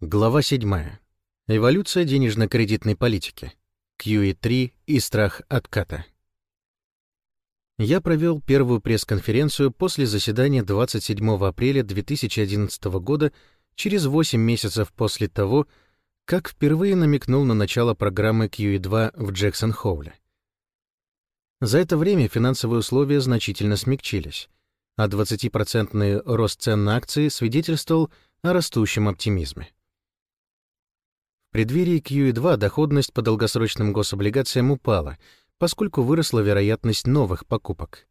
Глава 7. Эволюция денежно-кредитной политики. QE3 и страх отката. Я провел первую пресс-конференцию после заседания 27 апреля 2011 года, через 8 месяцев после того, как впервые намекнул на начало программы QE2 в Джексон-Хоуле. За это время финансовые условия значительно смягчились, а 20% рост цен на акции свидетельствовал о растущем оптимизме. В преддверии QE2 доходность по долгосрочным гособлигациям упала, поскольку выросла вероятность новых покупок.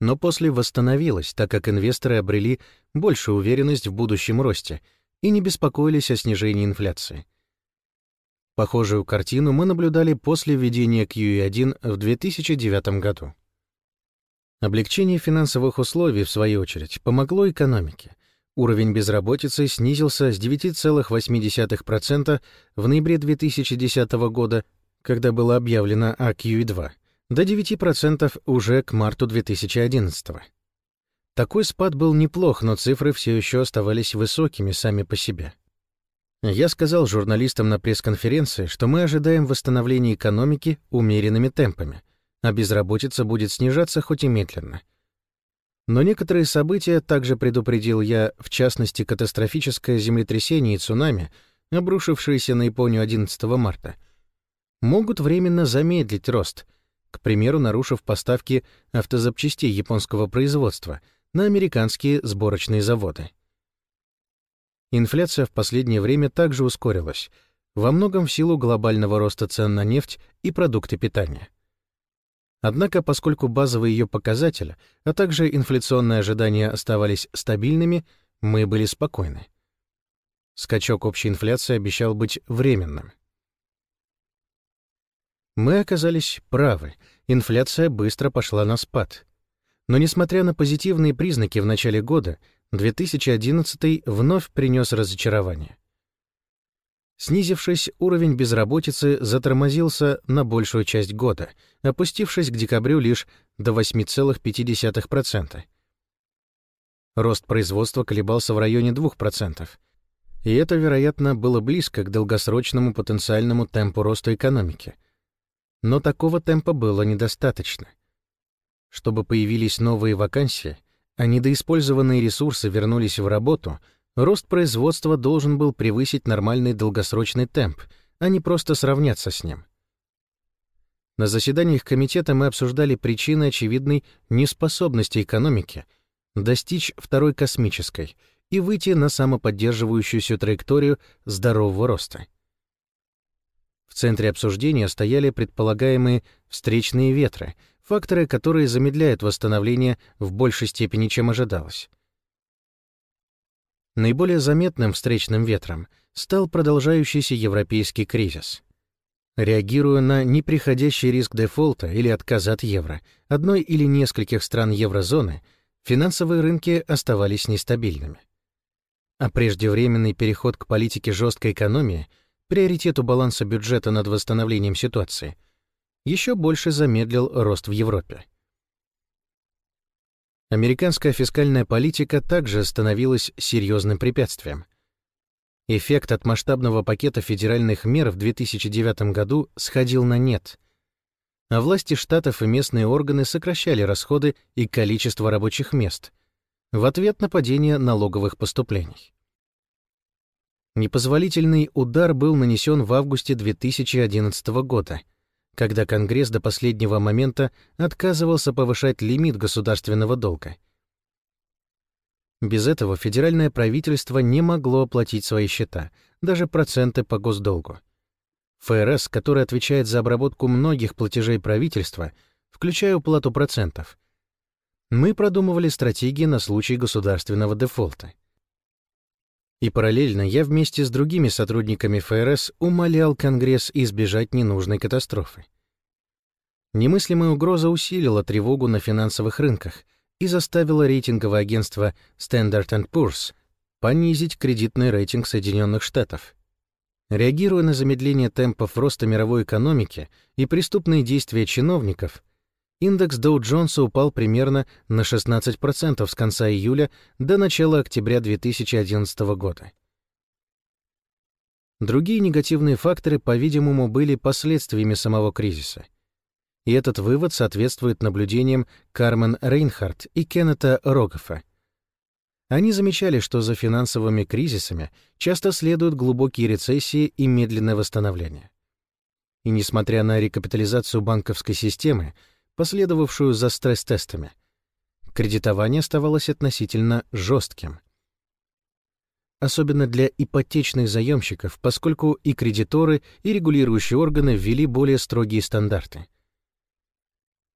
Но после восстановилась, так как инвесторы обрели большую уверенность в будущем росте и не беспокоились о снижении инфляции. Похожую картину мы наблюдали после введения QE1 в 2009 году. Облегчение финансовых условий, в свою очередь, помогло экономике, Уровень безработицы снизился с 9,8% в ноябре 2010 года, когда было объявлено о QE2, до 9% уже к марту 2011. Такой спад был неплох, но цифры все еще оставались высокими сами по себе. Я сказал журналистам на пресс-конференции, что мы ожидаем восстановления экономики умеренными темпами, а безработица будет снижаться хоть и медленно — но некоторые события, также предупредил я, в частности, катастрофическое землетрясение и цунами, обрушившиеся на Японию 11 марта, могут временно замедлить рост, к примеру, нарушив поставки автозапчастей японского производства на американские сборочные заводы. Инфляция в последнее время также ускорилась, во многом в силу глобального роста цен на нефть и продукты питания. Однако, поскольку базовые ее показатели, а также инфляционные ожидания оставались стабильными, мы были спокойны. Скачок общей инфляции обещал быть временным. Мы оказались правы, инфляция быстро пошла на спад. Но несмотря на позитивные признаки в начале года, 2011 вновь принес разочарование. Снизившись, уровень безработицы затормозился на большую часть года, опустившись к декабрю лишь до 8,5%. Рост производства колебался в районе 2%, и это, вероятно, было близко к долгосрочному потенциальному темпу роста экономики. Но такого темпа было недостаточно. Чтобы появились новые вакансии, а недоиспользованные ресурсы вернулись в работу — Рост производства должен был превысить нормальный долгосрочный темп, а не просто сравняться с ним. На заседаниях комитета мы обсуждали причины очевидной неспособности экономики достичь второй космической и выйти на самоподдерживающуюся траекторию здорового роста. В центре обсуждения стояли предполагаемые встречные ветры, факторы, которые замедляют восстановление в большей степени, чем ожидалось. Наиболее заметным встречным ветром стал продолжающийся европейский кризис. Реагируя на неприходящий риск дефолта или отказа от евро одной или нескольких стран еврозоны, финансовые рынки оставались нестабильными. А преждевременный переход к политике жесткой экономии, приоритету баланса бюджета над восстановлением ситуации, еще больше замедлил рост в Европе. Американская фискальная политика также становилась серьезным препятствием. Эффект от масштабного пакета федеральных мер в 2009 году сходил на нет, а власти штатов и местные органы сокращали расходы и количество рабочих мест в ответ на падение налоговых поступлений. Непозволительный удар был нанесен в августе 2011 года — когда Конгресс до последнего момента отказывался повышать лимит государственного долга. Без этого федеральное правительство не могло оплатить свои счета, даже проценты по госдолгу. ФРС, который отвечает за обработку многих платежей правительства, включая уплату процентов, мы продумывали стратегии на случай государственного дефолта. И параллельно я вместе с другими сотрудниками ФРС умолял Конгресс избежать ненужной катастрофы. Немыслимая угроза усилила тревогу на финансовых рынках и заставила рейтинговое агентство Standard Poor's понизить кредитный рейтинг Соединенных Штатов. Реагируя на замедление темпов роста мировой экономики и преступные действия чиновников, индекс Доу-Джонса упал примерно на 16% с конца июля до начала октября 2011 года. Другие негативные факторы, по-видимому, были последствиями самого кризиса. И этот вывод соответствует наблюдениям Кармен Рейнхард и Кеннета Рогофа. Они замечали, что за финансовыми кризисами часто следуют глубокие рецессии и медленное восстановление. И несмотря на рекапитализацию банковской системы, последовавшую за стресс-тестами, кредитование оставалось относительно жестким. Особенно для ипотечных заемщиков, поскольку и кредиторы, и регулирующие органы ввели более строгие стандарты.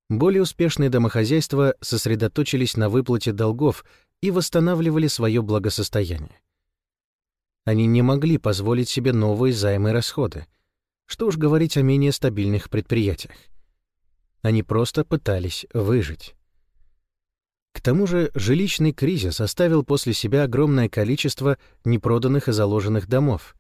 Более успешные домохозяйства сосредоточились на выплате долгов и восстанавливали свое благосостояние. Они не могли позволить себе новые займы и расходы. Что уж говорить о менее стабильных предприятиях. Они просто пытались выжить. К тому же жилищный кризис оставил после себя огромное количество непроданных и заложенных домов.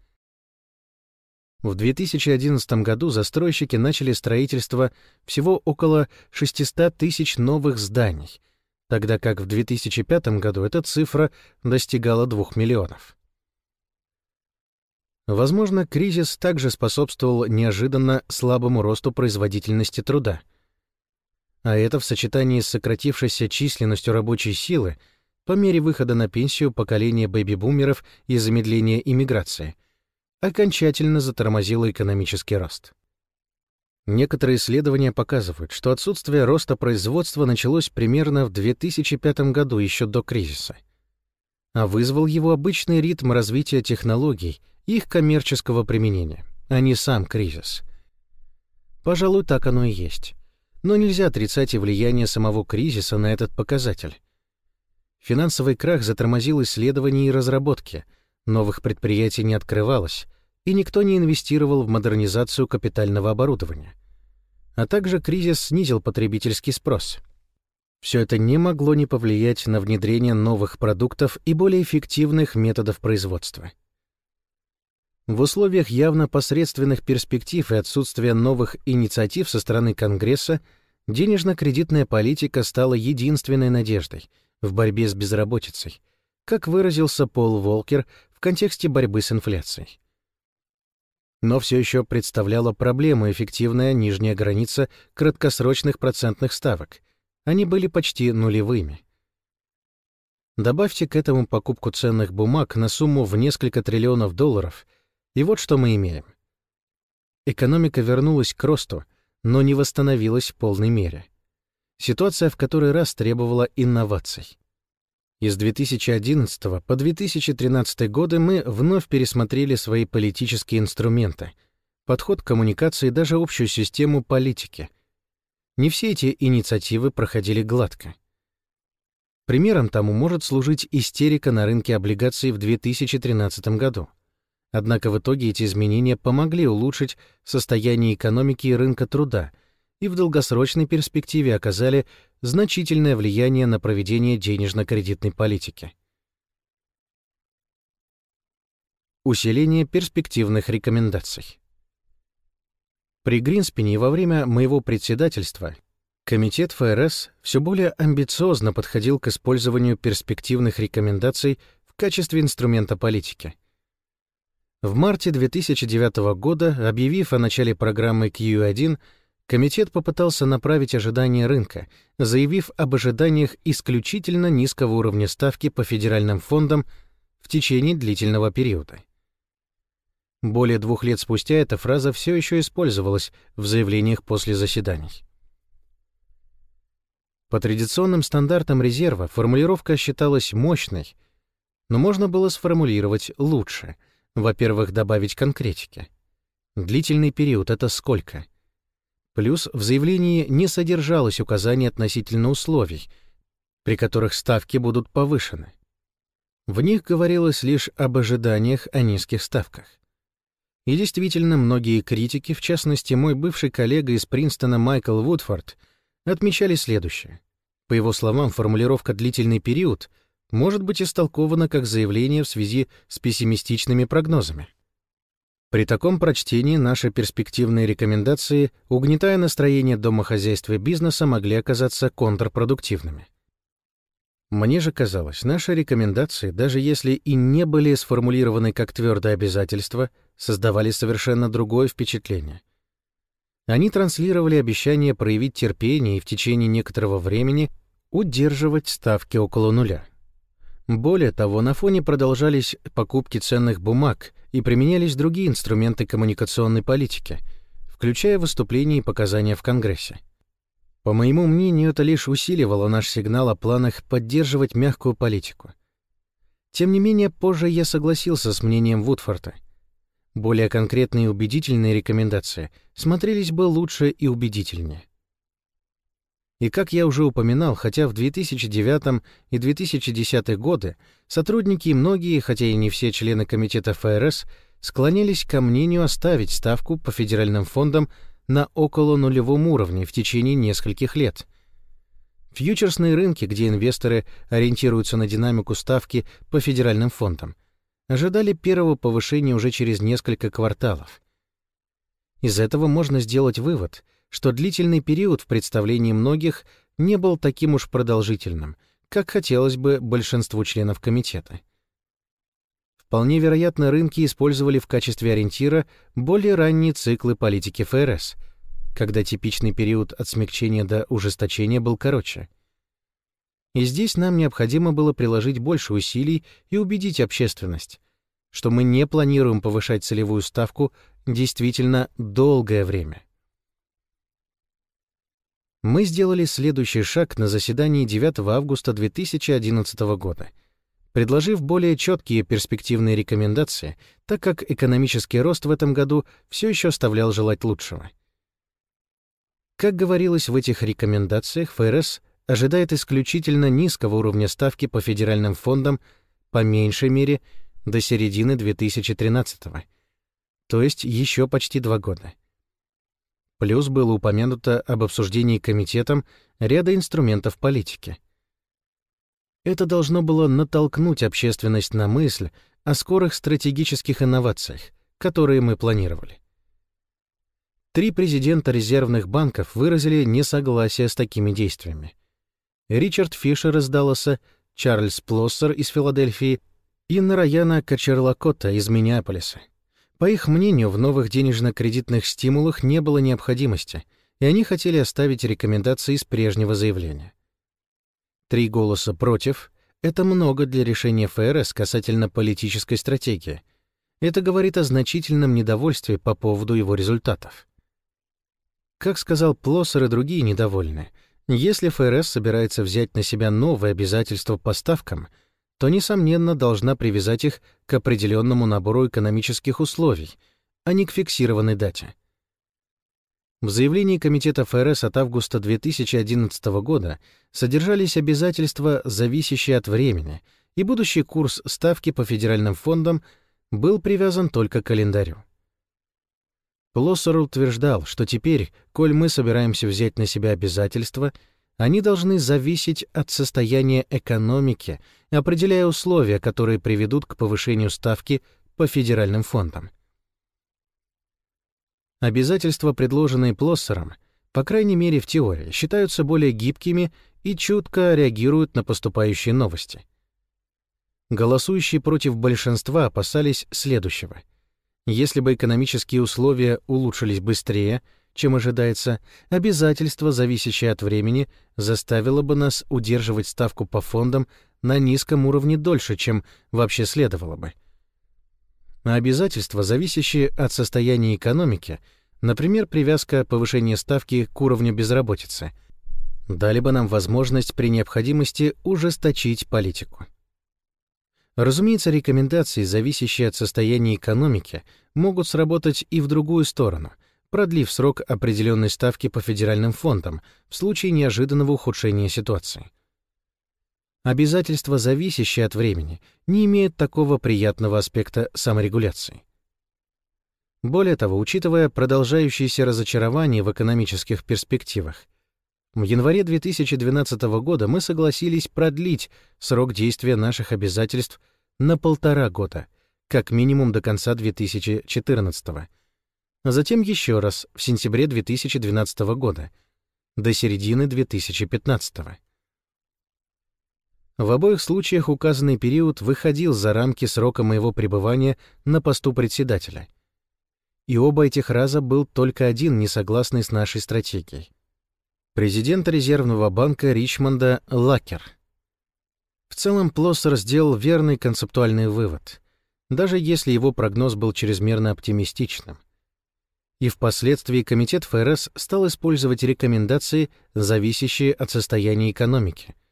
В 2011 году застройщики начали строительство всего около 600 тысяч новых зданий, тогда как в 2005 году эта цифра достигала 2 миллионов. Возможно, кризис также способствовал неожиданно слабому росту производительности труда. А это в сочетании с сократившейся численностью рабочей силы по мере выхода на пенсию поколения бэби-бумеров и замедления иммиграции окончательно затормозило экономический рост. Некоторые исследования показывают, что отсутствие роста производства началось примерно в 2005 году, еще до кризиса. А вызвал его обычный ритм развития технологий их коммерческого применения, а не сам кризис. Пожалуй, так оно и есть. Но нельзя отрицать и влияние самого кризиса на этот показатель. Финансовый крах затормозил исследования и разработки, новых предприятий не открывалось, и никто не инвестировал в модернизацию капитального оборудования. А также кризис снизил потребительский спрос. Все это не могло не повлиять на внедрение новых продуктов и более эффективных методов производства. В условиях явно посредственных перспектив и отсутствия новых инициатив со стороны Конгресса денежно-кредитная политика стала единственной надеждой в борьбе с безработицей, как выразился Пол Волкер в контексте борьбы с инфляцией но все еще представляла проблему эффективная нижняя граница краткосрочных процентных ставок. Они были почти нулевыми. Добавьте к этому покупку ценных бумаг на сумму в несколько триллионов долларов, и вот что мы имеем. Экономика вернулась к росту, но не восстановилась в полной мере. Ситуация в который раз требовала инноваций. Из 2011 по 2013 годы мы вновь пересмотрели свои политические инструменты, подход к коммуникации и даже общую систему политики. Не все эти инициативы проходили гладко. Примером тому может служить истерика на рынке облигаций в 2013 году. Однако в итоге эти изменения помогли улучшить состояние экономики и рынка труда — и в долгосрочной перспективе оказали значительное влияние на проведение денежно-кредитной политики. Усиление перспективных рекомендаций. При Гринспене во время моего председательства Комитет ФРС все более амбициозно подходил к использованию перспективных рекомендаций в качестве инструмента политики. В марте 2009 года, объявив о начале программы Q1, Комитет попытался направить ожидания рынка, заявив об ожиданиях исключительно низкого уровня ставки по федеральным фондам в течение длительного периода. Более двух лет спустя эта фраза все еще использовалась в заявлениях после заседаний. По традиционным стандартам резерва формулировка считалась мощной, но можно было сформулировать лучше. Во-первых, добавить конкретики. Длительный период — это сколько — Плюс в заявлении не содержалось указаний относительно условий, при которых ставки будут повышены. В них говорилось лишь об ожиданиях о низких ставках. И действительно, многие критики, в частности, мой бывший коллега из Принстона Майкл Вудфорд, отмечали следующее. По его словам, формулировка «длительный период» может быть истолкована как заявление в связи с пессимистичными прогнозами. При таком прочтении наши перспективные рекомендации, угнетая настроение домохозяйства и бизнеса, могли оказаться контрпродуктивными. Мне же казалось, наши рекомендации, даже если и не были сформулированы как твердое обязательство, создавали совершенно другое впечатление. Они транслировали обещание проявить терпение и в течение некоторого времени удерживать ставки около нуля. Более того, на фоне продолжались покупки ценных бумаг и применялись другие инструменты коммуникационной политики, включая выступления и показания в Конгрессе. По моему мнению, это лишь усиливало наш сигнал о планах поддерживать мягкую политику. Тем не менее, позже я согласился с мнением Вудфорта. Более конкретные и убедительные рекомендации смотрелись бы лучше и убедительнее. И как я уже упоминал, хотя в 2009 и 2010 годы сотрудники и многие, хотя и не все члены комитета ФРС, склонялись ко мнению оставить ставку по федеральным фондам на около нулевом уровне в течение нескольких лет. Фьючерсные рынки, где инвесторы ориентируются на динамику ставки по федеральным фондам, ожидали первого повышения уже через несколько кварталов. Из этого можно сделать вывод — что длительный период в представлении многих не был таким уж продолжительным, как хотелось бы большинству членов комитета. Вполне вероятно, рынки использовали в качестве ориентира более ранние циклы политики ФРС, когда типичный период от смягчения до ужесточения был короче. И здесь нам необходимо было приложить больше усилий и убедить общественность, что мы не планируем повышать целевую ставку действительно долгое время. Мы сделали следующий шаг на заседании 9 августа 2011 года, предложив более четкие перспективные рекомендации, так как экономический рост в этом году все еще оставлял желать лучшего. Как говорилось в этих рекомендациях, ФРС ожидает исключительно низкого уровня ставки по федеральным фондам по меньшей мере до середины 2013 то есть еще почти два года. Плюс было упомянуто об обсуждении комитетом ряда инструментов политики. Это должно было натолкнуть общественность на мысль о скорых стратегических инновациях, которые мы планировали. Три президента резервных банков выразили несогласие с такими действиями. Ричард Фишер из Далласа, Чарльз Плоссер из Филадельфии и Нараяна Качерлакота из Миннеаполиса — по их мнению, в новых денежно-кредитных стимулах не было необходимости, и они хотели оставить рекомендации из прежнего заявления. Три голоса «против» — это много для решения ФРС касательно политической стратегии. Это говорит о значительном недовольстве по поводу его результатов. Как сказал Плоссер и другие недовольны, если ФРС собирается взять на себя новые обязательства по ставкам — то, несомненно, должна привязать их к определенному набору экономических условий, а не к фиксированной дате. В заявлении Комитета ФРС от августа 2011 года содержались обязательства, зависящие от времени, и будущий курс ставки по федеральным фондам был привязан только к календарю. Плоссер утверждал, что теперь, коль мы собираемся взять на себя обязательства — они должны зависеть от состояния экономики, определяя условия, которые приведут к повышению ставки по федеральным фондам. Обязательства, предложенные Плоссером, по крайней мере в теории, считаются более гибкими и чутко реагируют на поступающие новости. Голосующие против большинства опасались следующего. Если бы экономические условия улучшились быстрее — чем ожидается, обязательство, зависящее от времени, заставило бы нас удерживать ставку по фондам на низком уровне дольше, чем вообще следовало бы. А обязательства, зависящие от состояния экономики, например, привязка повышения ставки к уровню безработицы, дали бы нам возможность при необходимости ужесточить политику. Разумеется, рекомендации, зависящие от состояния экономики, могут сработать и в другую сторону — продлив срок определенной ставки по федеральным фондам в случае неожиданного ухудшения ситуации. Обязательства, зависящие от времени, не имеют такого приятного аспекта саморегуляции. Более того, учитывая продолжающееся разочарование в экономических перспективах, в январе 2012 года мы согласились продлить срок действия наших обязательств на полтора года, как минимум до конца 2014 года а затем еще раз в сентябре 2012 года, до середины 2015. В обоих случаях указанный период выходил за рамки срока моего пребывания на посту председателя. И оба этих раза был только один несогласный с нашей стратегией. Президент резервного банка Ричмонда Лакер. В целом Плоссер сделал верный концептуальный вывод, даже если его прогноз был чрезмерно оптимистичным. И впоследствии Комитет ФРС стал использовать рекомендации, зависящие от состояния экономики —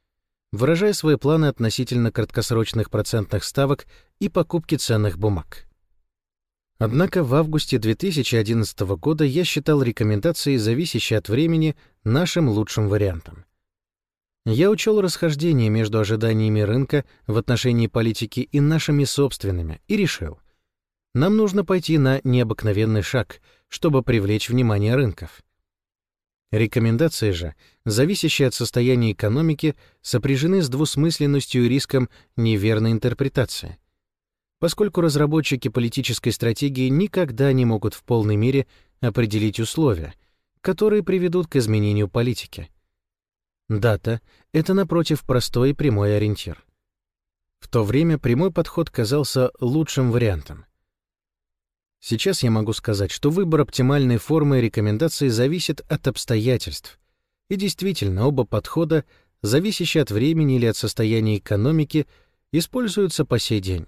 выражая свои планы относительно краткосрочных процентных ставок и покупки ценных бумаг. Однако в августе 2011 года я считал рекомендации, зависящие от времени, нашим лучшим вариантом. Я учел расхождение между ожиданиями рынка в отношении политики и нашими собственными и решил, нам нужно пойти на необыкновенный шаг, чтобы привлечь внимание рынков. Рекомендации же, зависящие от состояния экономики, сопряжены с двусмысленностью и риском неверной интерпретации. Поскольку разработчики политической стратегии никогда не могут в полной мере определить условия, которые приведут к изменению политики. Дата — это, напротив, простой и прямой ориентир. В то время прямой подход казался лучшим вариантом. Сейчас я могу сказать, что выбор оптимальной формы рекомендации зависит от обстоятельств. И действительно, оба подхода, зависящие от времени или от состояния экономики, используются по сей день.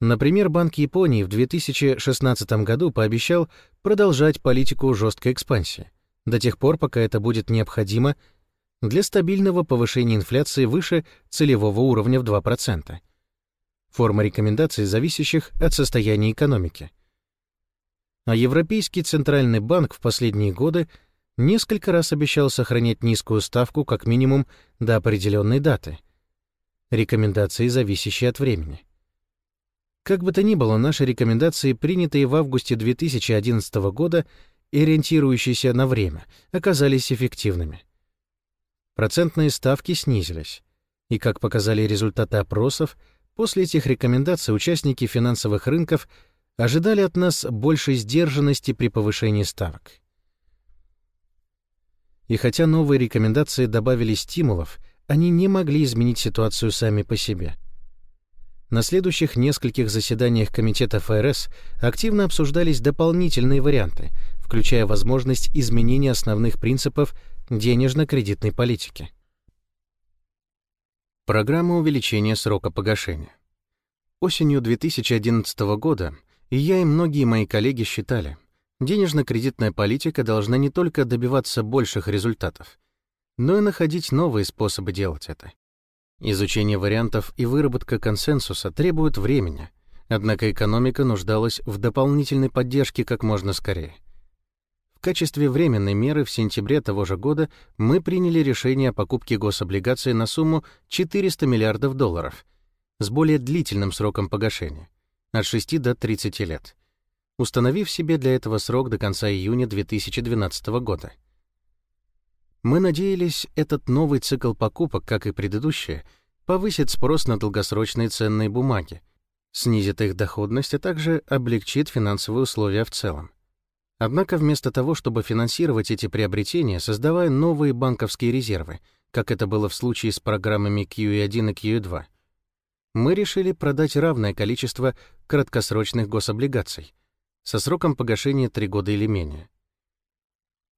Например, Банк Японии в 2016 году пообещал продолжать политику жесткой экспансии до тех пор, пока это будет необходимо для стабильного повышения инфляции выше целевого уровня в 2% форма рекомендаций, зависящих от состояния экономики. А Европейский Центральный банк в последние годы несколько раз обещал сохранять низкую ставку как минимум до определенной даты. Рекомендации, зависящие от времени. Как бы то ни было, наши рекомендации, принятые в августе 2011 года и ориентирующиеся на время, оказались эффективными. Процентные ставки снизились, и, как показали результаты опросов, После этих рекомендаций участники финансовых рынков ожидали от нас большей сдержанности при повышении ставок. И хотя новые рекомендации добавили стимулов, они не могли изменить ситуацию сами по себе. На следующих нескольких заседаниях Комитета ФРС активно обсуждались дополнительные варианты, включая возможность изменения основных принципов денежно-кредитной политики. Программа увеличения срока погашения. Осенью 2011 года и я, и многие мои коллеги считали, денежно-кредитная политика должна не только добиваться больших результатов, но и находить новые способы делать это. Изучение вариантов и выработка консенсуса требуют времени, однако экономика нуждалась в дополнительной поддержке как можно скорее — в качестве временной меры в сентябре того же года мы приняли решение о покупке гособлигаций на сумму 400 миллиардов долларов с более длительным сроком погашения — от 6 до 30 лет, установив себе для этого срок до конца июня 2012 года. Мы надеялись, этот новый цикл покупок, как и предыдущие, повысит спрос на долгосрочные ценные бумаги, снизит их доходность, а также облегчит финансовые условия в целом. Однако вместо того, чтобы финансировать эти приобретения, создавая новые банковские резервы, как это было в случае с программами QE1 и QE2, мы решили продать равное количество краткосрочных гособлигаций со сроком погашения 3 года или менее.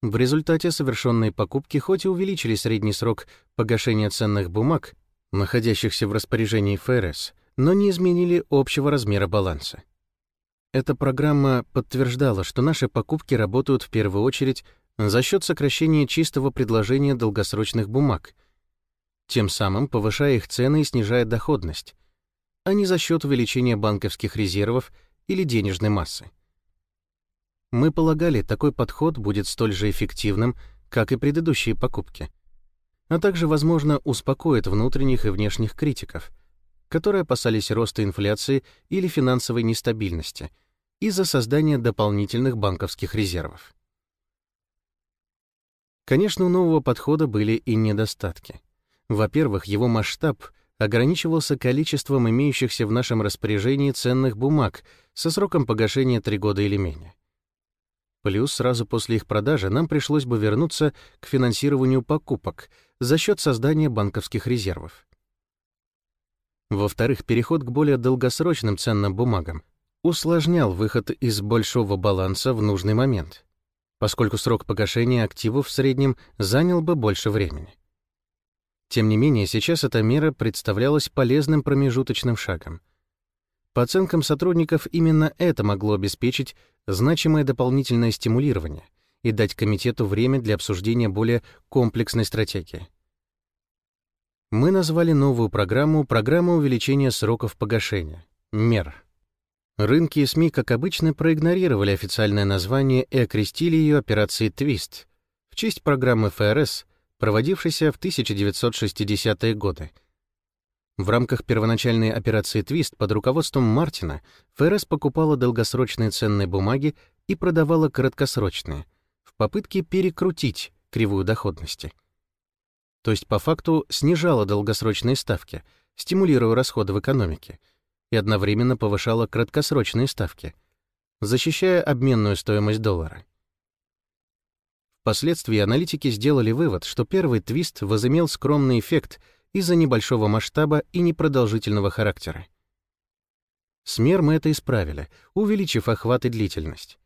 В результате совершенные покупки хоть и увеличили средний срок погашения ценных бумаг, находящихся в распоряжении ФРС, но не изменили общего размера баланса. Эта программа подтверждала, что наши покупки работают в первую очередь за счет сокращения чистого предложения долгосрочных бумаг, тем самым повышая их цены и снижая доходность, а не за счет увеличения банковских резервов или денежной массы. Мы полагали, такой подход будет столь же эффективным, как и предыдущие покупки, а также, возможно, успокоит внутренних и внешних критиков, которые опасались роста инфляции или финансовой нестабильности — из-за создания дополнительных банковских резервов. Конечно, у нового подхода были и недостатки. Во-первых, его масштаб ограничивался количеством имеющихся в нашем распоряжении ценных бумаг со сроком погашения 3 года или менее. Плюс сразу после их продажи нам пришлось бы вернуться к финансированию покупок за счет создания банковских резервов. Во-вторых, переход к более долгосрочным ценным бумагам усложнял выход из большого баланса в нужный момент, поскольку срок погашения активов в среднем занял бы больше времени. Тем не менее, сейчас эта мера представлялась полезным промежуточным шагом. По оценкам сотрудников, именно это могло обеспечить значимое дополнительное стимулирование и дать комитету время для обсуждения более комплексной стратегии. Мы назвали новую программу «Программа увеличения сроков погашения» — МЕР. Рынки и СМИ, как обычно, проигнорировали официальное название и окрестили ее операцией «Твист» в честь программы ФРС, проводившейся в 1960-е годы. В рамках первоначальной операции «Твист» под руководством Мартина ФРС покупала долгосрочные ценные бумаги и продавала краткосрочные, в попытке перекрутить кривую доходности — то есть по факту снижала долгосрочные ставки, стимулируя расходы в экономике, и одновременно повышала краткосрочные ставки, защищая обменную стоимость доллара. Впоследствии аналитики сделали вывод, что первый твист возымел скромный эффект из-за небольшого масштаба и непродолжительного характера. С мер мы это исправили, увеличив охват и длительность.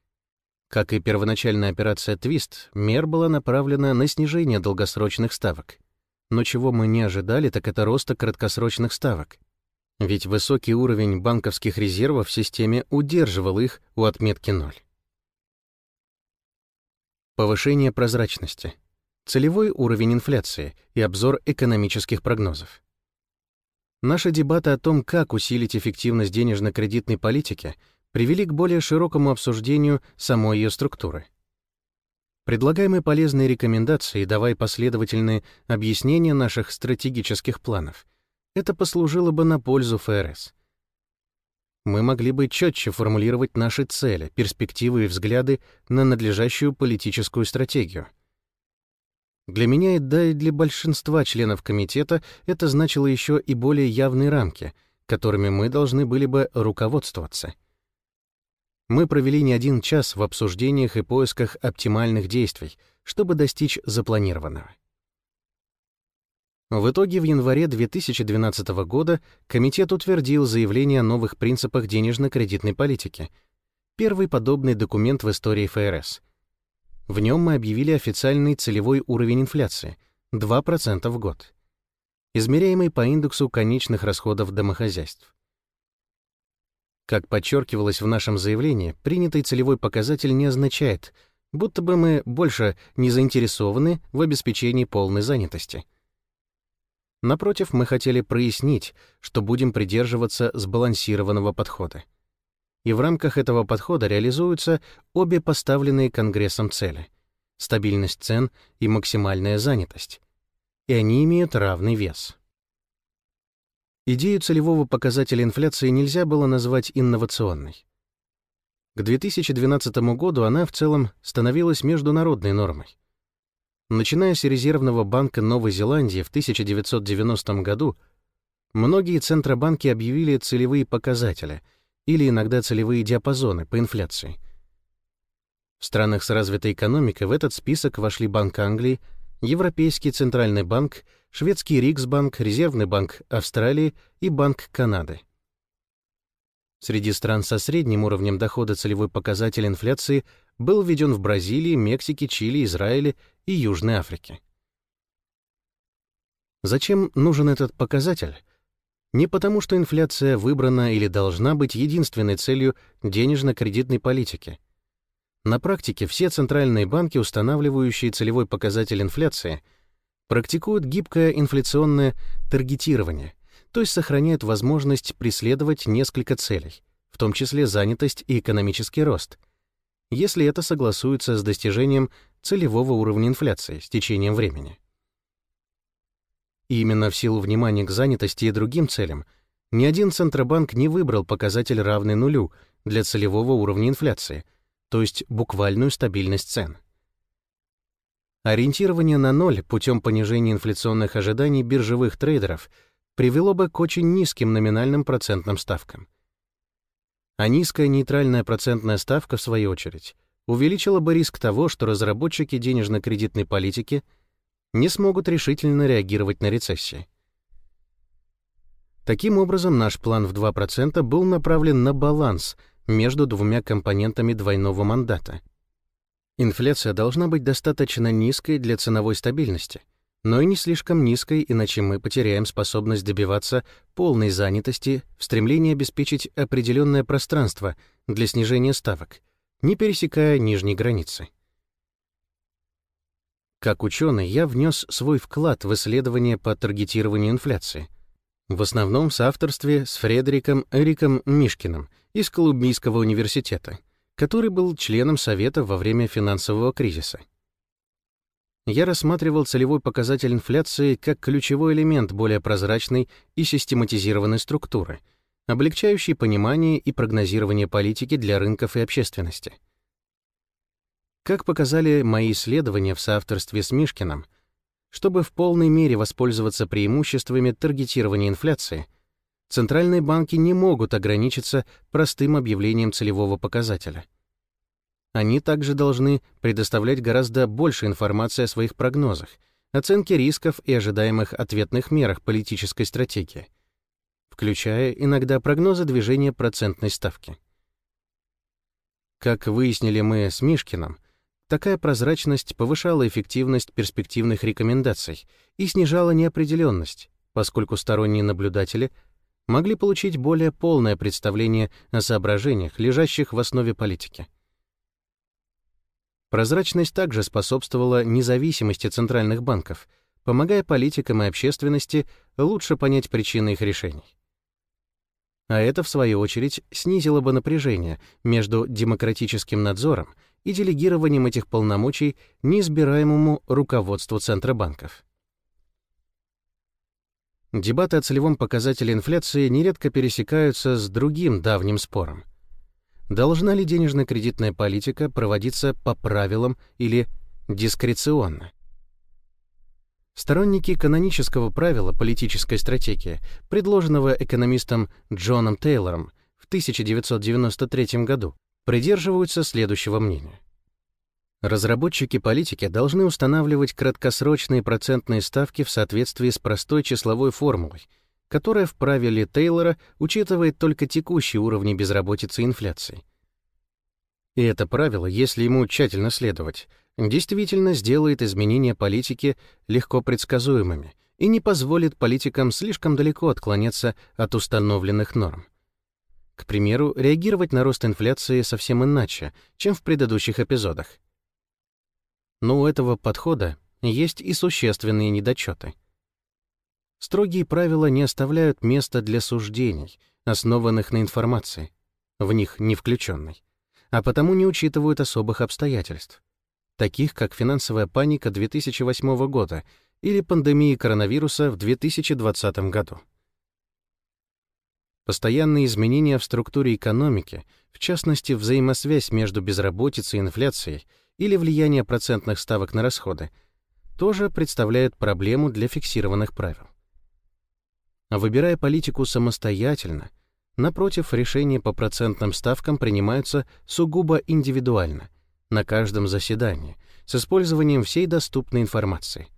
Как и первоначальная операция «Твист», мер была направлена на снижение долгосрочных ставок. Но чего мы не ожидали, так это роста краткосрочных ставок. Ведь высокий уровень банковских резервов в системе удерживал их у отметки 0. Повышение прозрачности. Целевой уровень инфляции и обзор экономических прогнозов. Наши дебаты о том, как усилить эффективность денежно-кредитной политики, привели к более широкому обсуждению самой ее структуры — Предлагаемые полезные рекомендации, давая последовательные объяснения наших стратегических планов, это послужило бы на пользу ФРС. Мы могли бы четче формулировать наши цели, перспективы и взгляды на надлежащую политическую стратегию. Для меня, да и для большинства членов комитета, это значило еще и более явные рамки, которыми мы должны были бы руководствоваться — мы провели не один час в обсуждениях и поисках оптимальных действий, чтобы достичь запланированного. В итоге в январе 2012 года комитет утвердил заявление о новых принципах денежно-кредитной политики, первый подобный документ в истории ФРС. В нем мы объявили официальный целевой уровень инфляции — 2% в год, измеряемый по индексу конечных расходов домохозяйств. Как подчеркивалось в нашем заявлении, принятый целевой показатель не означает, будто бы мы больше не заинтересованы в обеспечении полной занятости. Напротив, мы хотели прояснить, что будем придерживаться сбалансированного подхода. И в рамках этого подхода реализуются обе поставленные Конгрессом цели — стабильность цен и максимальная занятость. И они имеют равный вес. Идею целевого показателя инфляции нельзя было назвать инновационной. К 2012 году она в целом становилась международной нормой. Начиная с Резервного банка Новой Зеландии в 1990 году, многие центробанки объявили целевые показатели или иногда целевые диапазоны по инфляции. В странах с развитой экономикой в этот список вошли Банк Англии, Европейский центральный банк, Шведский Риксбанк, Резервный банк Австралии и Банк Канады. Среди стран со средним уровнем дохода целевой показатель инфляции был введен в Бразилии, Мексике, Чили, Израиле и Южной Африке. Зачем нужен этот показатель? Не потому, что инфляция выбрана или должна быть единственной целью денежно-кредитной политики — на практике все центральные банки, устанавливающие целевой показатель инфляции, практикуют гибкое инфляционное таргетирование, то есть сохраняют возможность преследовать несколько целей, в том числе занятость и экономический рост, если это согласуется с достижением целевого уровня инфляции с течением времени. И именно в силу внимания к занятости и другим целям ни один Центробанк не выбрал показатель равный нулю для целевого уровня инфляции — то есть буквальную стабильность цен. Ориентирование на ноль путем понижения инфляционных ожиданий биржевых трейдеров привело бы к очень низким номинальным процентным ставкам. А низкая нейтральная процентная ставка, в свою очередь, увеличила бы риск того, что разработчики денежно-кредитной политики не смогут решительно реагировать на рецессии. Таким образом, наш план в 2% был направлен на баланс между двумя компонентами двойного мандата. Инфляция должна быть достаточно низкой для ценовой стабильности, но и не слишком низкой, иначе мы потеряем способность добиваться полной занятости в стремлении обеспечить определенное пространство для снижения ставок, не пересекая нижней границы. Как ученый, я внес свой вклад в исследование по таргетированию инфляции, в основном в соавторстве с Фредериком Эриком Мишкиным из Колумбийского университета, который был членом Совета во время финансового кризиса. Я рассматривал целевой показатель инфляции как ключевой элемент более прозрачной и систематизированной структуры, облегчающий понимание и прогнозирование политики для рынков и общественности. Как показали мои исследования в соавторстве с Мишкиным, чтобы в полной мере воспользоваться преимуществами таргетирования инфляции, центральные банки не могут ограничиться простым объявлением целевого показателя. Они также должны предоставлять гораздо больше информации о своих прогнозах, оценке рисков и ожидаемых ответных мерах политической стратегии, включая иногда прогнозы движения процентной ставки. Как выяснили мы с Мишкиным, Такая прозрачность повышала эффективность перспективных рекомендаций и снижала неопределенность, поскольку сторонние наблюдатели могли получить более полное представление о соображениях, лежащих в основе политики. Прозрачность также способствовала независимости центральных банков, помогая политикам и общественности лучше понять причины их решений. А это, в свою очередь, снизило бы напряжение между демократическим надзором и делегированием этих полномочий неизбираемому руководству Центробанков. Дебаты о целевом показателе инфляции нередко пересекаются с другим давним спором. Должна ли денежно-кредитная политика проводиться по правилам или дискреционно? Сторонники канонического правила политической стратегии, предложенного экономистом Джоном Тейлором в 1993 году, придерживаются следующего мнения. Разработчики политики должны устанавливать краткосрочные процентные ставки в соответствии с простой числовой формулой, которая в правиле Тейлора учитывает только текущие уровни безработицы и инфляции. И это правило, если ему тщательно следовать, действительно сделает изменения политики легко предсказуемыми и не позволит политикам слишком далеко отклоняться от установленных норм. К примеру, реагировать на рост инфляции совсем иначе, чем в предыдущих эпизодах. Но у этого подхода есть и существенные недочеты. Строгие правила не оставляют места для суждений, основанных на информации, в них не включенной, а потому не учитывают особых обстоятельств, таких как финансовая паника 2008 года или пандемия коронавируса в 2020 году. Постоянные изменения в структуре экономики, в частности, взаимосвязь между безработицей и инфляцией или влияние процентных ставок на расходы, тоже представляют проблему для фиксированных правил. А выбирая политику самостоятельно, напротив, решения по процентным ставкам принимаются сугубо индивидуально, на каждом заседании, с использованием всей доступной информации.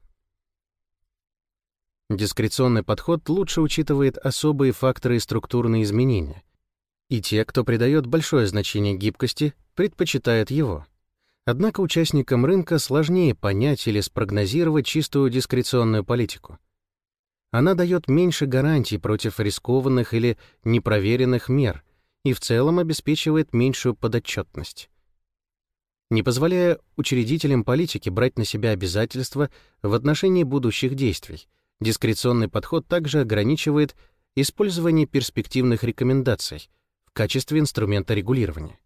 Дискреционный подход лучше учитывает особые факторы и структурные изменения. И те, кто придает большое значение гибкости, предпочитают его. Однако участникам рынка сложнее понять или спрогнозировать чистую дискреционную политику. Она дает меньше гарантий против рискованных или непроверенных мер и в целом обеспечивает меньшую подотчетность. Не позволяя учредителям политики брать на себя обязательства в отношении будущих действий, Дискреционный подход также ограничивает использование перспективных рекомендаций в качестве инструмента регулирования.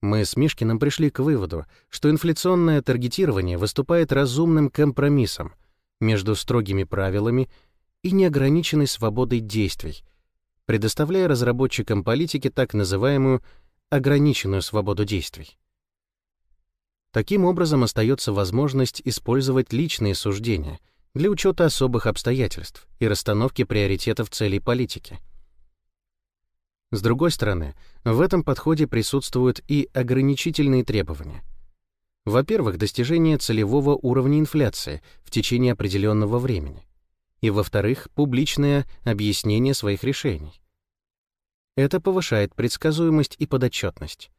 Мы с Мишкиным пришли к выводу, что инфляционное таргетирование выступает разумным компромиссом между строгими правилами и неограниченной свободой действий, предоставляя разработчикам политики так называемую ограниченную свободу действий. Таким образом, остается возможность использовать личные суждения для учета особых обстоятельств и расстановки приоритетов целей политики. С другой стороны, в этом подходе присутствуют и ограничительные требования. Во-первых, достижение целевого уровня инфляции в течение определенного времени. и, во-вторых, публичное объяснение своих решений. Это повышает предсказуемость и подотчетность.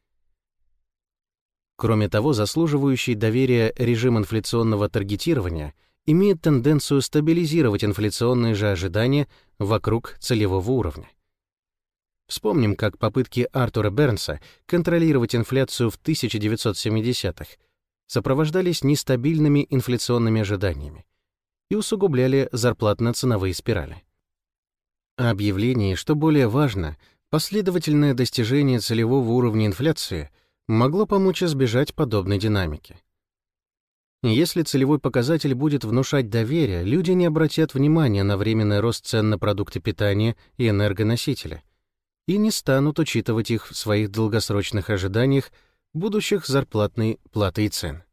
Кроме того, заслуживающий доверия режим инфляционного таргетирования имеет тенденцию стабилизировать инфляционные же ожидания вокруг целевого уровня. Вспомним, как попытки Артура Бернса контролировать инфляцию в 1970-х сопровождались нестабильными инфляционными ожиданиями и усугубляли зарплатно-ценовые спирали. А объявление, что более важно, последовательное достижение целевого уровня инфляции — могло помочь избежать подобной динамики. Если целевой показатель будет внушать доверие, люди не обратят внимания на временный рост цен на продукты питания и энергоносители и не станут учитывать их в своих долгосрочных ожиданиях будущих зарплатной платы и цен.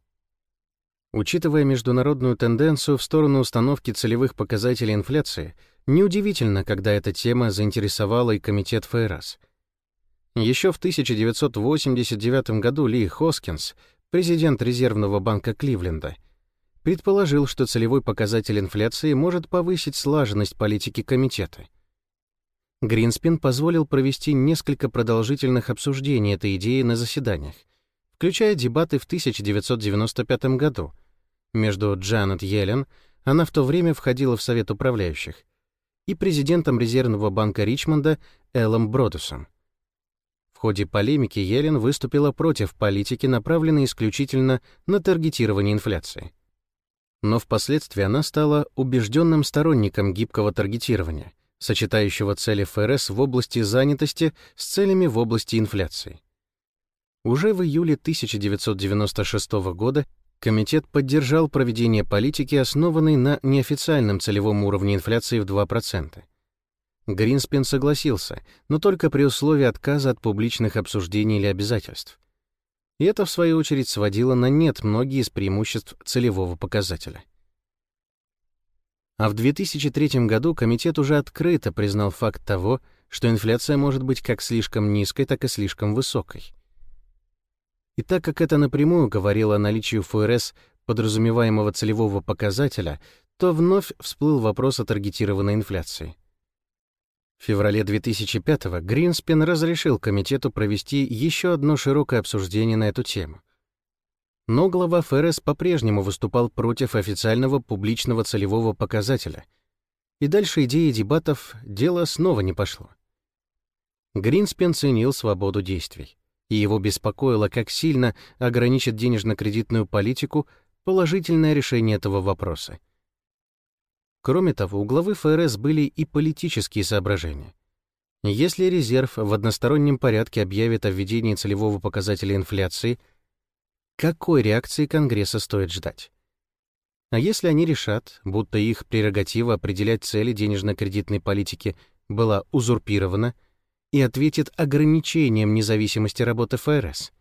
Учитывая международную тенденцию в сторону установки целевых показателей инфляции, неудивительно, когда эта тема заинтересовала и комитет ФРС — еще в 1989 году Ли Хоскинс, президент Резервного банка Кливленда, предположил, что целевой показатель инфляции может повысить слаженность политики комитета. Гринспен позволил провести несколько продолжительных обсуждений этой идеи на заседаниях, включая дебаты в 1995 году между Джанет Йеллен, она в то время входила в Совет управляющих, и президентом Резервного банка Ричмонда Эллом Бродусом. В ходе полемики Йеллен выступила против политики, направленной исключительно на таргетирование инфляции. Но впоследствии она стала убежденным сторонником гибкого таргетирования, сочетающего цели ФРС в области занятости с целями в области инфляции. Уже в июле 1996 года Комитет поддержал проведение политики, основанной на неофициальном целевом уровне инфляции в 2%. Гринспен согласился, но только при условии отказа от публичных обсуждений или обязательств. И это, в свою очередь, сводило на нет многие из преимуществ целевого показателя. А в 2003 году комитет уже открыто признал факт того, что инфляция может быть как слишком низкой, так и слишком высокой. И так как это напрямую говорило о наличии ФРС подразумеваемого целевого показателя, то вновь всплыл вопрос о таргетированной инфляции. В феврале 2005-го Гринспен разрешил комитету провести еще одно широкое обсуждение на эту тему. Но глава ФРС по-прежнему выступал против официального публичного целевого показателя, и дальше идеи дебатов дело снова не пошло. Гринспен ценил свободу действий, и его беспокоило, как сильно ограничит денежно-кредитную политику положительное решение этого вопроса. Кроме того, у главы ФРС были и политические соображения. Если резерв в одностороннем порядке объявит о введении целевого показателя инфляции, какой реакции Конгресса стоит ждать? А если они решат, будто их прерогатива определять цели денежно-кредитной политики была узурпирована и ответит ограничением независимости работы ФРС?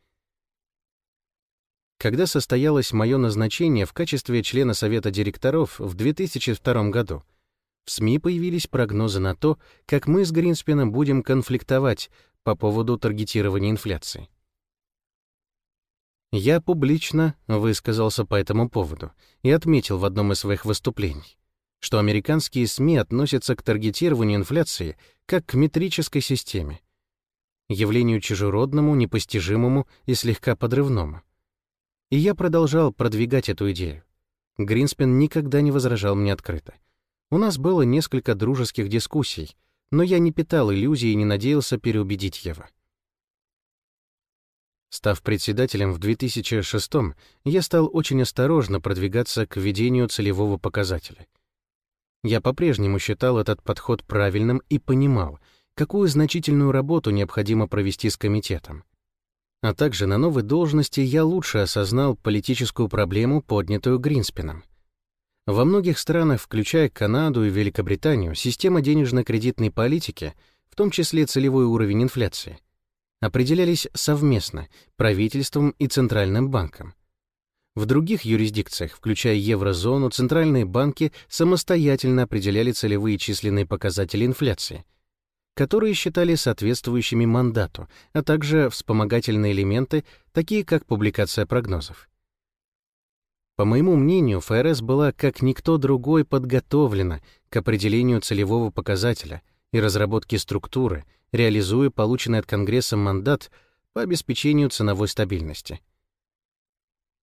Когда состоялось мое назначение в качестве члена Совета директоров в 2002 году, в СМИ появились прогнозы на то, как мы с Гринспеном будем конфликтовать по поводу таргетирования инфляции. Я публично высказался по этому поводу и отметил в одном из своих выступлений, что американские СМИ относятся к таргетированию инфляции как к метрической системе, явлению чужеродному, непостижимому и слегка подрывному. И я продолжал продвигать эту идею. Гринспен никогда не возражал мне открыто. У нас было несколько дружеских дискуссий, но я не питал иллюзий и не надеялся переубедить его. Став председателем в 2006 я стал очень осторожно продвигаться к введению целевого показателя. Я по-прежнему считал этот подход правильным и понимал, какую значительную работу необходимо провести с комитетом а также на новой должности я лучше осознал политическую проблему, поднятую Гринспеном. Во многих странах, включая Канаду и Великобританию, система денежно-кредитной политики, в том числе целевой уровень инфляции, определялись совместно правительством и Центральным банком. В других юрисдикциях, включая еврозону, центральные банки самостоятельно определяли целевые численные показатели инфляции — которые считали соответствующими мандату, а также вспомогательные элементы, такие как публикация прогнозов. По моему мнению, ФРС была как никто другой подготовлена к определению целевого показателя и разработке структуры, реализуя полученный от Конгресса мандат по обеспечению ценовой стабильности.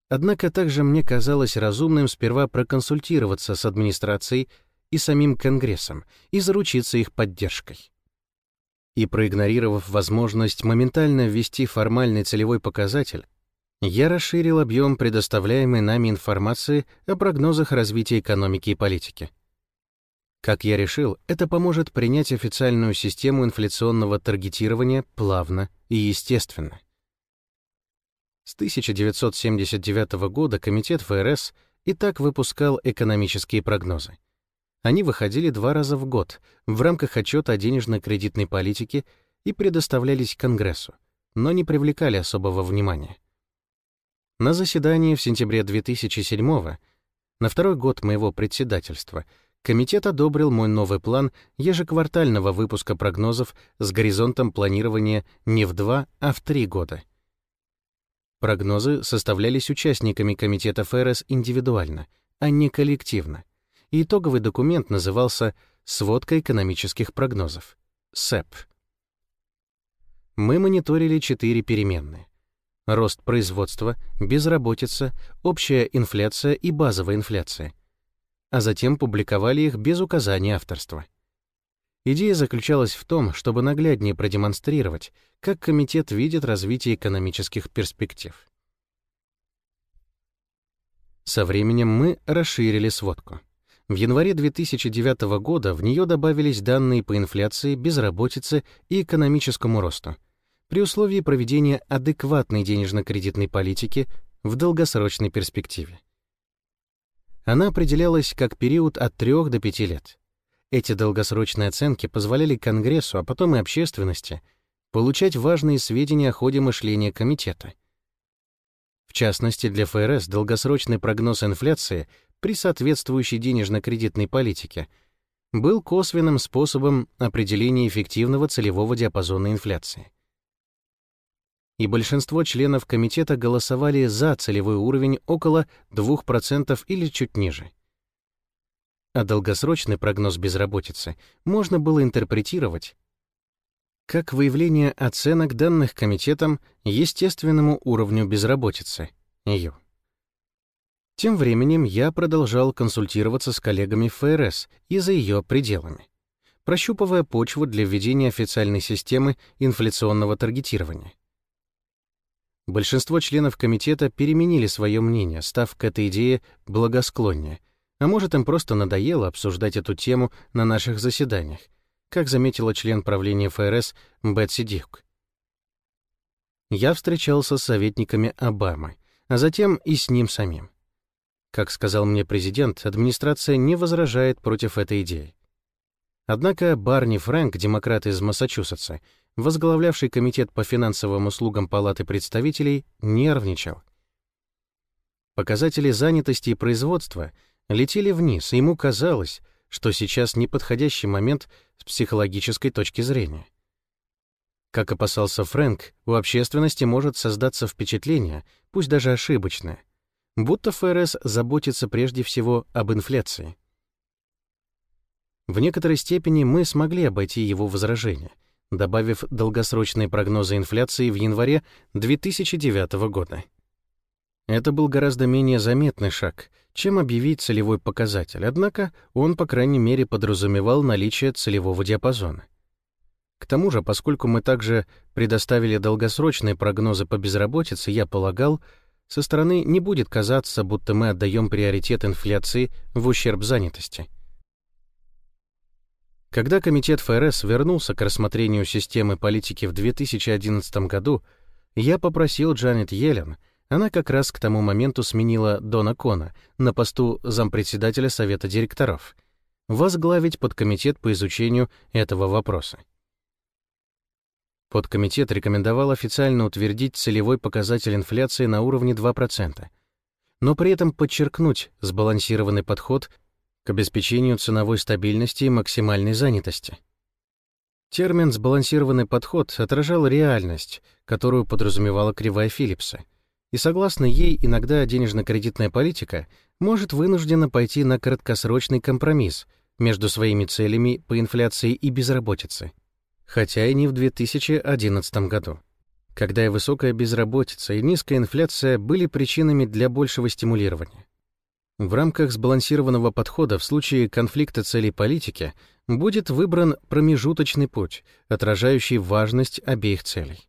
Однако также мне казалось разумным сперва проконсультироваться с администрацией и самим Конгрессом и заручиться их поддержкой. И проигнорировав возможность моментально ввести формальный целевой показатель, я расширил объем предоставляемой нами информации о прогнозах развития экономики и политики. Как я решил, это поможет принять официальную систему инфляционного таргетирования плавно и естественно. С 1979 года Комитет ФРС и так выпускал экономические прогнозы. Они выходили два раза в год в рамках отчета о денежно-кредитной политике и предоставлялись Конгрессу, но не привлекали особого внимания. На заседании в сентябре 2007 на второй год моего председательства, комитет одобрил мой новый план ежеквартального выпуска прогнозов с горизонтом планирования не в два, а в три года. Прогнозы составлялись участниками комитета ФРС индивидуально, а не коллективно. Итоговый документ назывался «Сводка экономических прогнозов» — СЭП. Мы мониторили четыре переменные рост производства, безработица, общая инфляция и базовая инфляция, а затем публиковали их без указания авторства. Идея заключалась в том, чтобы нагляднее продемонстрировать, как комитет видит развитие экономических перспектив. Со временем мы расширили сводку. В январе 2009 года в нее добавились данные по инфляции, безработице и экономическому росту — при условии проведения адекватной денежно-кредитной политики в долгосрочной перспективе. Она определялась как период от 3 до 5 лет. Эти долгосрочные оценки позволяли Конгрессу, а потом и общественности, получать важные сведения о ходе мышления комитета. В частности, для ФРС долгосрочный прогноз инфляции при соответствующей денежно-кредитной политике был косвенным способом определения эффективного целевого диапазона инфляции и большинство членов комитета голосовали за целевой уровень около 2% или чуть ниже. А долгосрочный прогноз безработицы можно было интерпретировать как выявление оценок данных комитетом естественному уровню безработицы, ее. Тем временем я продолжал консультироваться с коллегами ФРС и за ее пределами, прощупывая почву для введения официальной системы инфляционного таргетирования. Большинство членов комитета переменили свое мнение, став к этой идее благосклоннее. А может, им просто надоело обсуждать эту тему на наших заседаниях, как заметила член правления ФРС Бетси Дюк. Я встречался с советниками Обамы, а затем и с ним самим. Как сказал мне президент, администрация не возражает против этой идеи. Однако Барни Фрэнк, демократ из Массачусетса, возглавлявший комитет по финансовым услугам Палаты представителей, нервничал. Показатели занятости и производства летели вниз, и ему казалось, что сейчас неподходящий момент с психологической точки зрения. Как опасался Фрэнк, у общественности может создаться впечатление, пусть даже ошибочное, будто ФРС заботится прежде всего об инфляции. В некоторой степени мы смогли обойти его возражения, добавив долгосрочные прогнозы инфляции в январе 2009 года. Это был гораздо менее заметный шаг, чем объявить целевой показатель, однако он, по крайней мере, подразумевал наличие целевого диапазона. К тому же, поскольку мы также предоставили долгосрочные прогнозы по безработице, я полагал, со стороны не будет казаться, будто мы отдаем приоритет инфляции в ущерб занятости — когда Комитет ФРС вернулся к рассмотрению системы политики в 2011 году, я попросил Джанет Йеллен, она как раз к тому моменту сменила Дона Кона на посту зампредседателя Совета директоров, возглавить подкомитет по изучению этого вопроса. Подкомитет рекомендовал официально утвердить целевой показатель инфляции на уровне 2%, но при этом подчеркнуть сбалансированный подход к обеспечению ценовой стабильности и максимальной занятости. Термин «сбалансированный подход» отражал реальность, которую подразумевала кривая Филлипса, и согласно ей иногда денежно-кредитная политика может вынуждена пойти на краткосрочный компромисс между своими целями по инфляции и безработице, хотя и не в 2011 году, когда и высокая безработица, и низкая инфляция были причинами для большего стимулирования. В рамках сбалансированного подхода в случае конфликта целей политики будет выбран промежуточный путь, отражающий важность обеих целей.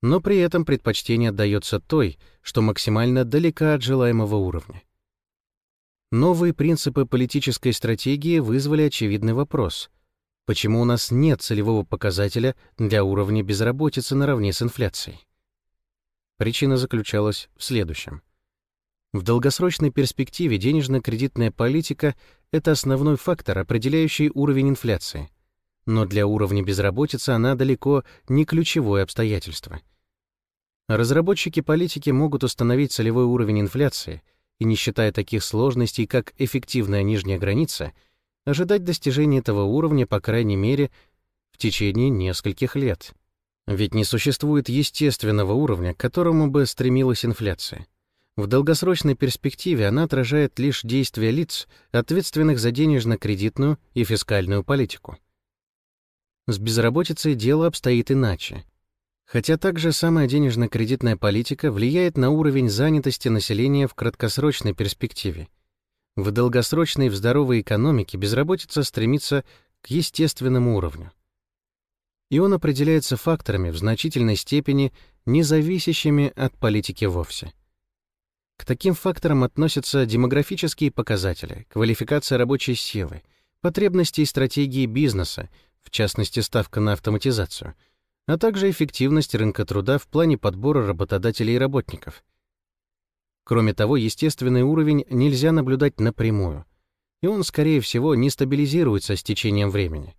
Но при этом предпочтение отдается той, что максимально далека от желаемого уровня. Новые принципы политической стратегии вызвали очевидный вопрос. Почему у нас нет целевого показателя для уровня безработицы наравне с инфляцией? Причина заключалась в следующем. В долгосрочной перспективе денежно-кредитная политика — это основной фактор, определяющий уровень инфляции. Но для уровня безработицы она далеко не ключевое обстоятельство. Разработчики политики могут установить целевой уровень инфляции и, не считая таких сложностей, как эффективная нижняя граница, ожидать достижения этого уровня, по крайней мере, в течение нескольких лет. Ведь не существует естественного уровня, к которому бы стремилась инфляция. В долгосрочной перспективе она отражает лишь действия лиц, ответственных за денежно-кредитную и фискальную политику. С безработицей дело обстоит иначе. Хотя также самая денежно-кредитная политика влияет на уровень занятости населения в краткосрочной перспективе. В долгосрочной в здоровой экономике безработица стремится к естественному уровню. И он определяется факторами в значительной степени, не зависящими от политики вовсе. К таким факторам относятся демографические показатели, квалификация рабочей силы, потребности и стратегии бизнеса, в частности, ставка на автоматизацию, а также эффективность рынка труда в плане подбора работодателей и работников. Кроме того, естественный уровень нельзя наблюдать напрямую, и он, скорее всего, не стабилизируется с течением времени.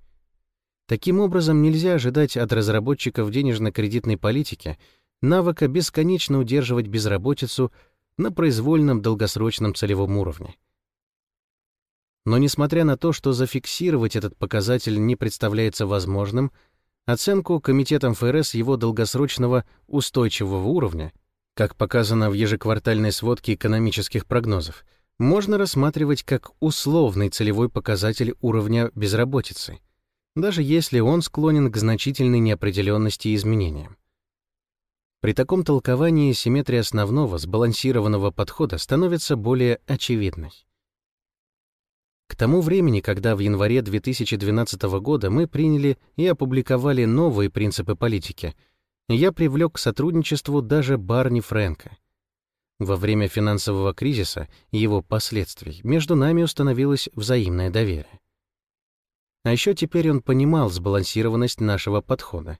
Таким образом, нельзя ожидать от разработчиков денежно-кредитной политики навыка бесконечно удерживать безработицу на произвольном долгосрочном целевом уровне. Но несмотря на то, что зафиксировать этот показатель не представляется возможным, оценку Комитетом ФРС его долгосрочного устойчивого уровня, как показано в ежеквартальной сводке экономических прогнозов, можно рассматривать как условный целевой показатель уровня безработицы, даже если он склонен к значительной неопределенности и изменениям. При таком толковании симметрия основного, сбалансированного подхода становится более очевидной. К тому времени, когда в январе 2012 года мы приняли и опубликовали новые принципы политики, я привлек к сотрудничеству даже Барни Фрэнка. Во время финансового кризиса и его последствий между нами установилось взаимное доверие. А еще теперь он понимал сбалансированность нашего подхода.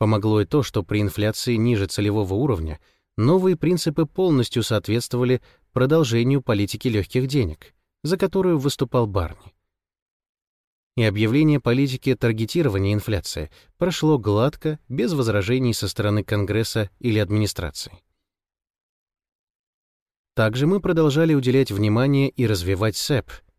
Помогло и то, что при инфляции ниже целевого уровня новые принципы полностью соответствовали продолжению политики легких денег, за которую выступал Барни. И объявление политики таргетирования инфляции прошло гладко, без возражений со стороны Конгресса или администрации. Также мы продолжали уделять внимание и развивать СЭП —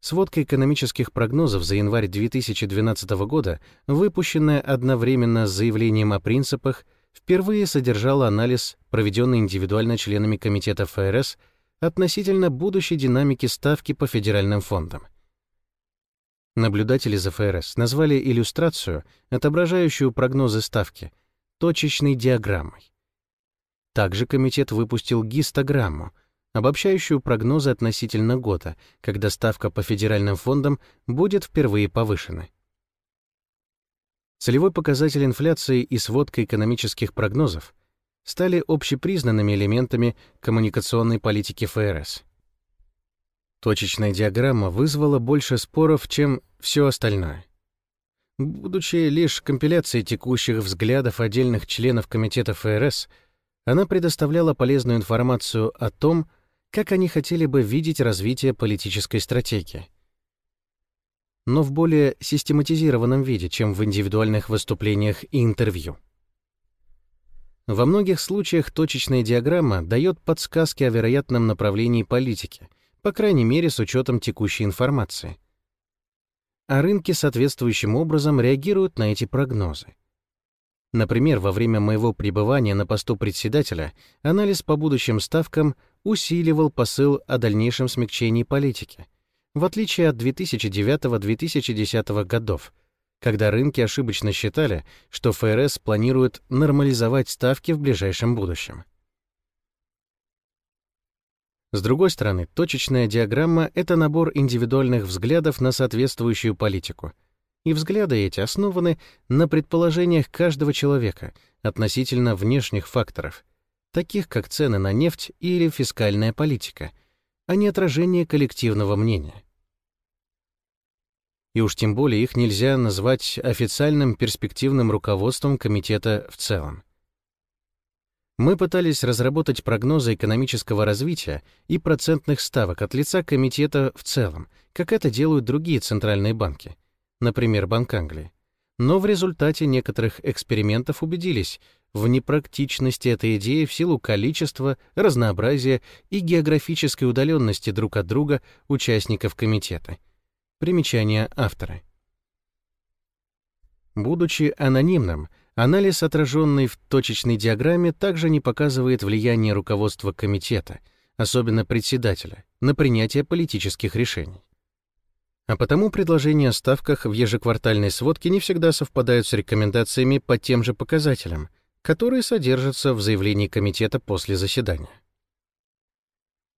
Сводка экономических прогнозов за январь 2012 года, выпущенная одновременно с заявлением о принципах, впервые содержала анализ, проведенный индивидуально членами Комитета ФРС относительно будущей динамики ставки по федеральным фондам. Наблюдатели за ФРС назвали иллюстрацию, отображающую прогнозы ставки, точечной диаграммой. Также комитет выпустил гистограмму — обобщающую прогнозы относительно года, когда ставка по федеральным фондам будет впервые повышена. Целевой показатель инфляции и сводка экономических прогнозов стали общепризнанными элементами коммуникационной политики ФРС. Точечная диаграмма вызвала больше споров, чем все остальное. Будучи лишь компиляцией текущих взглядов отдельных членов Комитета ФРС, она предоставляла полезную информацию о том, как они хотели бы видеть развитие политической стратегии. Но в более систематизированном виде, чем в индивидуальных выступлениях и интервью. Во многих случаях точечная диаграмма дает подсказки о вероятном направлении политики, по крайней мере с учетом текущей информации. А рынки соответствующим образом реагируют на эти прогнозы. Например, во время моего пребывания на посту председателя анализ по будущим ставкам усиливал посыл о дальнейшем смягчении политики, в отличие от 2009-2010 годов, когда рынки ошибочно считали, что ФРС планирует нормализовать ставки в ближайшем будущем. С другой стороны, точечная диаграмма — это набор индивидуальных взглядов на соответствующую политику. И взгляды эти основаны на предположениях каждого человека относительно внешних факторов, таких как цены на нефть или фискальная политика, а не отражение коллективного мнения. И уж тем более их нельзя назвать официальным перспективным руководством комитета в целом. Мы пытались разработать прогнозы экономического развития и процентных ставок от лица комитета в целом, как это делают другие центральные банки, например, Банк Англии. Но в результате некоторых экспериментов убедились в непрактичности этой идеи в силу количества, разнообразия и географической удаленности друг от друга участников комитета. Примечание автора. Будучи анонимным, Анализ, отраженный в точечной диаграмме, также не показывает влияние руководства комитета, особенно председателя, на принятие политических решений. А потому предложения о ставках в ежеквартальной сводке не всегда совпадают с рекомендациями по тем же показателям, которые содержатся в заявлении комитета после заседания.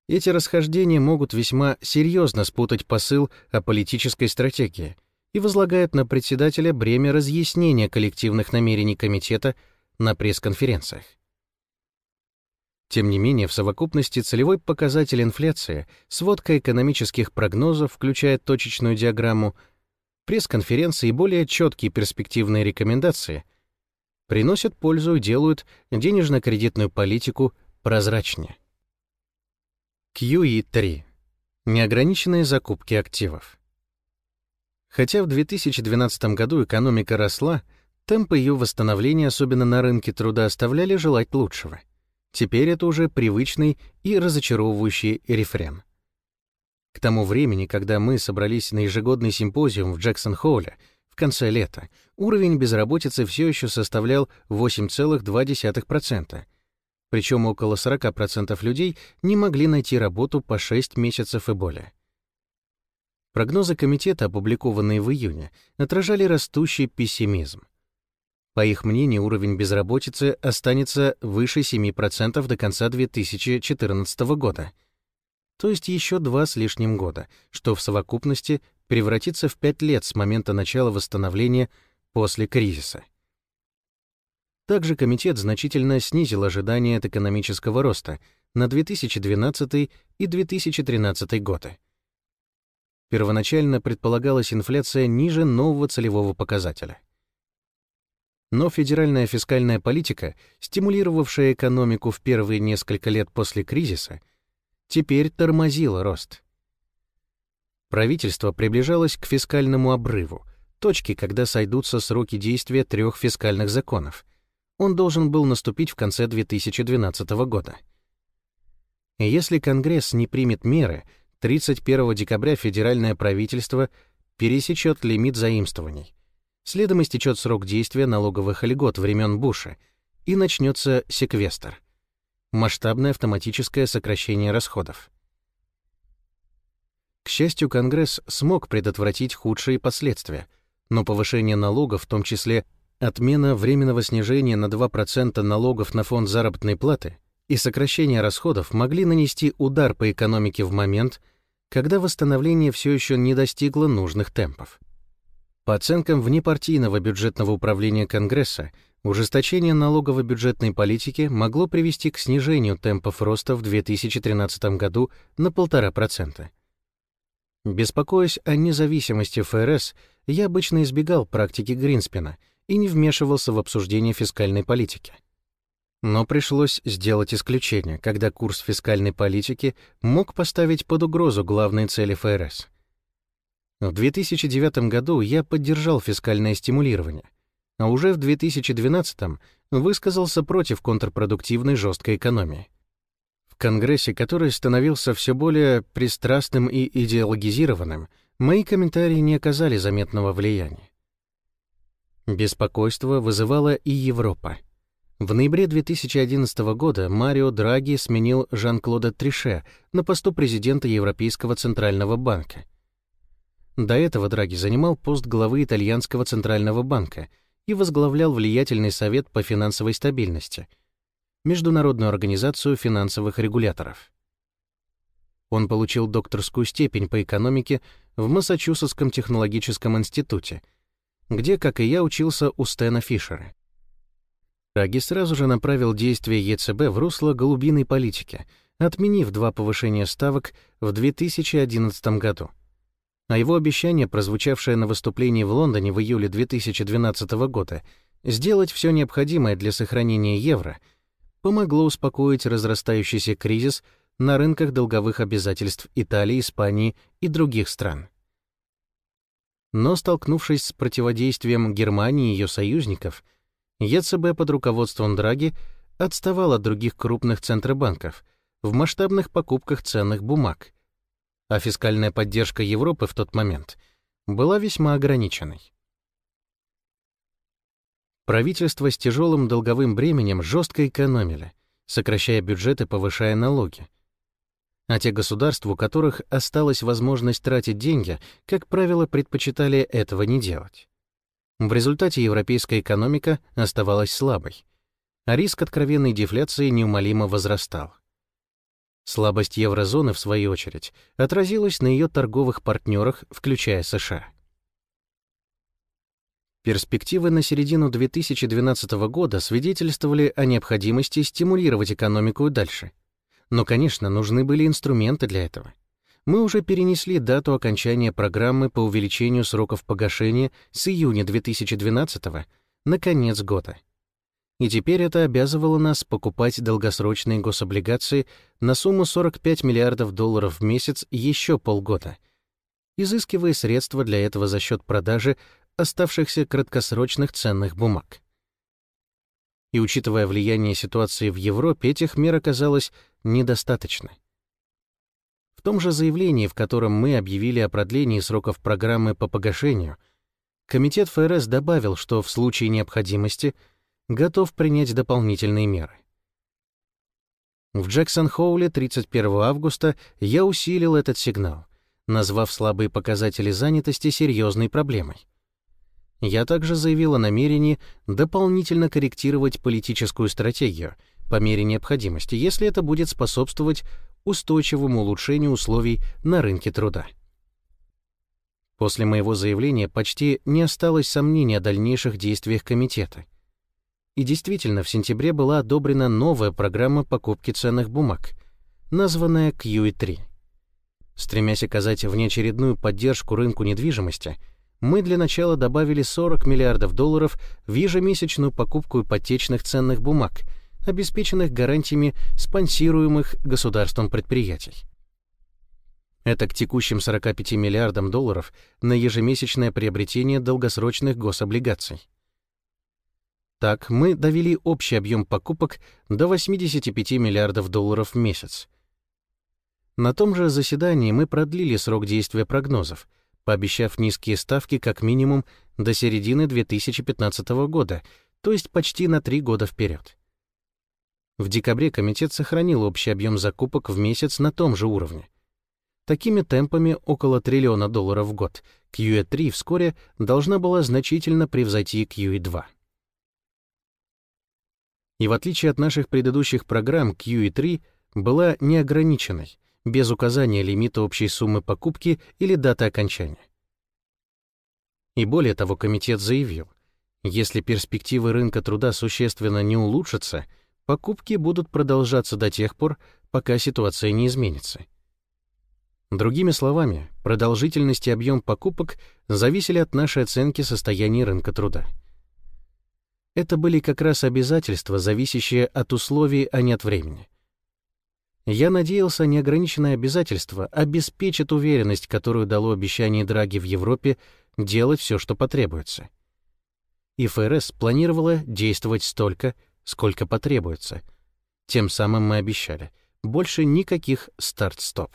Эти расхождения могут весьма серьезно спутать посыл о политической стратегии — и возлагает на председателя бремя разъяснения коллективных намерений комитета на пресс-конференциях. Тем не менее, в совокупности целевой показатель инфляции, сводка экономических прогнозов, включая точечную диаграмму, пресс-конференции и более четкие перспективные рекомендации приносят пользу и делают денежно-кредитную политику прозрачнее. QE3. Неограниченные закупки активов. Хотя в 2012 году экономика росла, темпы ее восстановления, особенно на рынке труда, оставляли желать лучшего. Теперь это уже привычный и разочаровывающий рефрен. К тому времени, когда мы собрались на ежегодный симпозиум в Джексон-Холле в конце лета, уровень безработицы все еще составлял 8,2%, причем около 40% людей не могли найти работу по 6 месяцев и более. Прогнозы комитета, опубликованные в июне, отражали растущий пессимизм. По их мнению, уровень безработицы останется выше 7% до конца 2014 года, то есть еще два с лишним года, что в совокупности превратится в пять лет с момента начала восстановления после кризиса. Также комитет значительно снизил ожидания от экономического роста на 2012 и 2013 годы. Первоначально предполагалась инфляция ниже нового целевого показателя. Но федеральная фискальная политика, стимулировавшая экономику в первые несколько лет после кризиса, теперь тормозила рост. Правительство приближалось к фискальному обрыву, точке, когда сойдутся сроки действия трех фискальных законов. Он должен был наступить в конце 2012 года. Если Конгресс не примет меры, 31 декабря федеральное правительство пересечет лимит заимствований. Следом истечет срок действия налоговых льгот времен Буша, и начнется секвестр — масштабное автоматическое сокращение расходов. К счастью, Конгресс смог предотвратить худшие последствия, но повышение налогов, в том числе отмена временного снижения на 2% налогов на фонд заработной платы и сокращение расходов могли нанести удар по экономике в момент, когда восстановление все еще не достигло нужных темпов. По оценкам внепартийного бюджетного управления Конгресса, ужесточение налогово-бюджетной политики могло привести к снижению темпов роста в 2013 году на 1,5%. Беспокоясь о независимости ФРС, я обычно избегал практики Гринспена и не вмешивался в обсуждение фискальной политики. Но пришлось сделать исключение, когда курс фискальной политики мог поставить под угрозу главные цели ФРС. В 2009 году я поддержал фискальное стимулирование, а уже в 2012 высказался против контрпродуктивной жесткой экономии. В Конгрессе, который становился все более пристрастным и идеологизированным, мои комментарии не оказали заметного влияния. Беспокойство вызывала и Европа. В ноябре 2011 года Марио Драги сменил Жан-Клода Трише на посту президента Европейского центрального банка. До этого Драги занимал пост главы итальянского центрального банка и возглавлял влиятельный совет по финансовой стабильности, международную организацию финансовых регуляторов. Он получил докторскую степень по экономике в Массачусетском технологическом институте, где, как и я, учился у Стэна Фишера. Драги сразу же направил действия ЕЦБ в русло голубиной политики, отменив два повышения ставок в 2011 году. А его обещание, прозвучавшее на выступлении в Лондоне в июле 2012 года, сделать все необходимое для сохранения евро, помогло успокоить разрастающийся кризис на рынках долговых обязательств Италии, Испании и других стран. Но, столкнувшись с противодействием Германии и ее союзников, ЕЦБ под руководством Драги отставал от других крупных центробанков в масштабных покупках ценных бумаг, а фискальная поддержка Европы в тот момент была весьма ограниченной. Правительство с тяжелым долговым бременем жестко экономили, сокращая бюджет и повышая налоги. А те государства, у которых осталась возможность тратить деньги, как правило, предпочитали этого не делать. В результате европейская экономика оставалась слабой, а риск откровенной дефляции неумолимо возрастал. Слабость еврозоны, в свою очередь, отразилась на ее торговых партнерах, включая США. Перспективы на середину 2012 года свидетельствовали о необходимости стимулировать экономику дальше. Но, конечно, нужны были инструменты для этого мы уже перенесли дату окончания программы по увеличению сроков погашения с июня 2012 на конец года. И теперь это обязывало нас покупать долгосрочные гособлигации на сумму 45 миллиардов долларов в месяц еще полгода, изыскивая средства для этого за счет продажи оставшихся краткосрочных ценных бумаг. И учитывая влияние ситуации в Европе, этих мер оказалось недостаточно. В том же заявлении, в котором мы объявили о продлении сроков программы по погашению, Комитет ФРС добавил, что в случае необходимости готов принять дополнительные меры. В Джексон-Хоуле 31 августа я усилил этот сигнал, назвав слабые показатели занятости серьезной проблемой. Я также заявил о намерении дополнительно корректировать политическую стратегию по мере необходимости, если это будет способствовать устойчивому улучшению условий на рынке труда. После моего заявления почти не осталось сомнений о дальнейших действиях комитета. И действительно, в сентябре была одобрена новая программа покупки ценных бумаг, названная QE3. Стремясь оказать внеочередную поддержку рынку недвижимости, мы для начала добавили 40 миллиардов долларов в ежемесячную покупку ипотечных ценных бумаг — обеспеченных гарантиями спонсируемых государством предприятий. Это к текущим 45 миллиардам долларов на ежемесячное приобретение долгосрочных гособлигаций. Так, мы довели общий объем покупок до 85 миллиардов долларов в месяц. На том же заседании мы продлили срок действия прогнозов, пообещав низкие ставки как минимум до середины 2015 года, то есть почти на три года вперед. В декабре комитет сохранил общий объем закупок в месяц на том же уровне. Такими темпами около триллиона долларов в год QE3 вскоре должна была значительно превзойти QE2. И в отличие от наших предыдущих программ, QE3 была неограниченной, без указания лимита общей суммы покупки или даты окончания. И более того, комитет заявил, если перспективы рынка труда существенно не улучшатся — покупки будут продолжаться до тех пор, пока ситуация не изменится. Другими словами, продолжительность и объем покупок зависели от нашей оценки состояния рынка труда. Это были как раз обязательства, зависящие от условий, а не от времени. Я надеялся, неограниченное обязательство обеспечит уверенность, которую дало обещание Драги в Европе делать все, что потребуется. И ФРС планировала действовать столько, сколько потребуется. Тем самым мы обещали, больше никаких старт-стоп.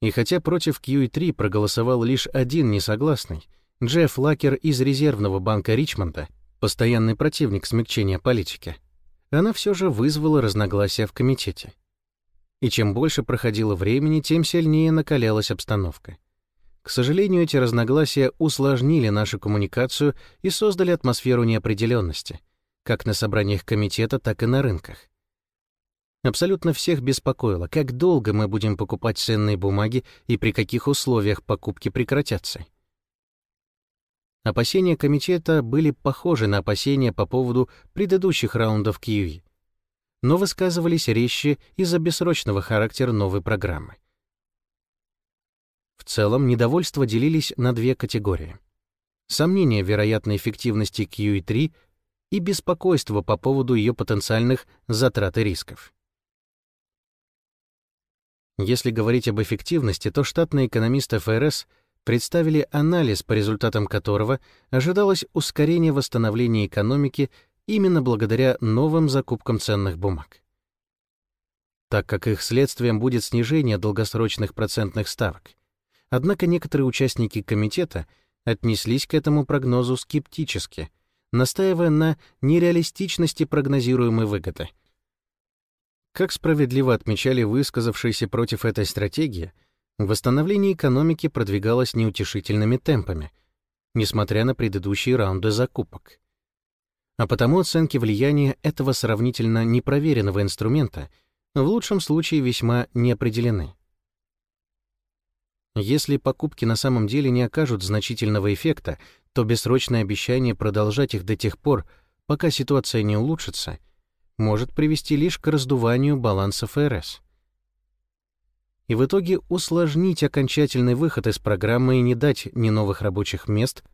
И хотя против QE3 проголосовал лишь один несогласный, Джефф Лакер из Резервного банка Ричмонда, постоянный противник смягчения политики, она все же вызвала разногласия в комитете. И чем больше проходило времени, тем сильнее накалялась обстановка. К сожалению, эти разногласия усложнили нашу коммуникацию и создали атмосферу неопределенности, как на собраниях комитета, так и на рынках. Абсолютно всех беспокоило, как долго мы будем покупать ценные бумаги и при каких условиях покупки прекратятся. Опасения комитета были похожи на опасения по поводу предыдущих раундов QE, но высказывались резче из-за бессрочного характера новой программы. В целом, недовольства делились на две категории. Сомнения вероятной эффективности QE3 и беспокойство по поводу ее потенциальных затрат и рисков. Если говорить об эффективности, то штатные экономисты ФРС представили анализ, по результатам которого ожидалось ускорение восстановления экономики именно благодаря новым закупкам ценных бумаг. Так как их следствием будет снижение долгосрочных процентных ставок. Однако некоторые участники комитета отнеслись к этому прогнозу скептически, настаивая на нереалистичности прогнозируемой выгоды — как справедливо отмечали высказавшиеся против этой стратегии, восстановление экономики продвигалось неутешительными темпами, несмотря на предыдущие раунды закупок. А потому оценки влияния этого сравнительно непроверенного инструмента в лучшем случае весьма неопределены. Если покупки на самом деле не окажут значительного эффекта, то бессрочное обещание продолжать их до тех пор, пока ситуация не улучшится, может привести лишь к раздуванию баланса ФРС. И в итоге усложнить окончательный выход из программы и не дать ни новых рабочих мест,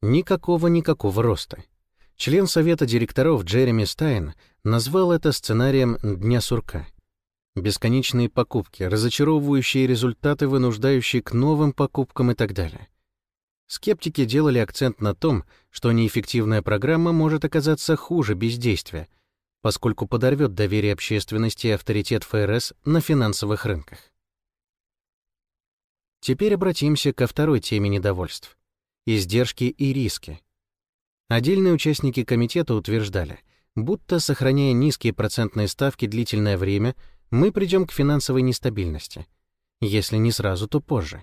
никакого-никакого роста. Член совета директоров Джереми Стайн назвал это сценарием «дня сурка». Бесконечные покупки, разочаровывающие результаты, вынуждающие к новым покупкам и так далее. Скептики делали акцент на том, что неэффективная программа может оказаться хуже бездействия — поскольку подорвет доверие общественности и авторитет ФРС на финансовых рынках. Теперь обратимся ко второй теме недовольств — издержки и риски. Отдельные участники комитета утверждали, будто, сохраняя низкие процентные ставки длительное время, мы придем к финансовой нестабильности. Если не сразу, то позже.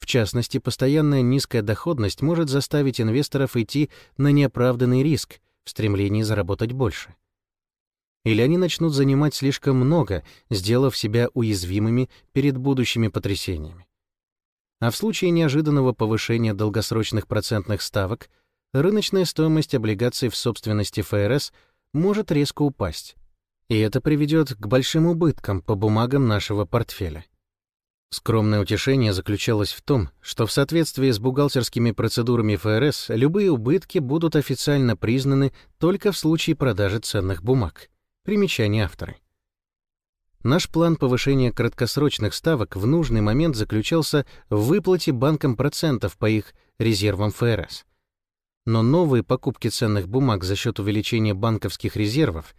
В частности, постоянная низкая доходность может заставить инвесторов идти на неоправданный риск в стремлении заработать больше или они начнут занимать слишком много, сделав себя уязвимыми перед будущими потрясениями. А в случае неожиданного повышения долгосрочных процентных ставок рыночная стоимость облигаций в собственности ФРС может резко упасть, и это приведет к большим убыткам по бумагам нашего портфеля. Скромное утешение заключалось в том, что в соответствии с бухгалтерскими процедурами ФРС любые убытки будут официально признаны только в случае продажи ценных бумаг. Примечание автора. Наш план повышения краткосрочных ставок в нужный момент заключался в выплате банкам процентов по их резервам ФРС. Но новые покупки ценных бумаг за счет увеличения банковских резервов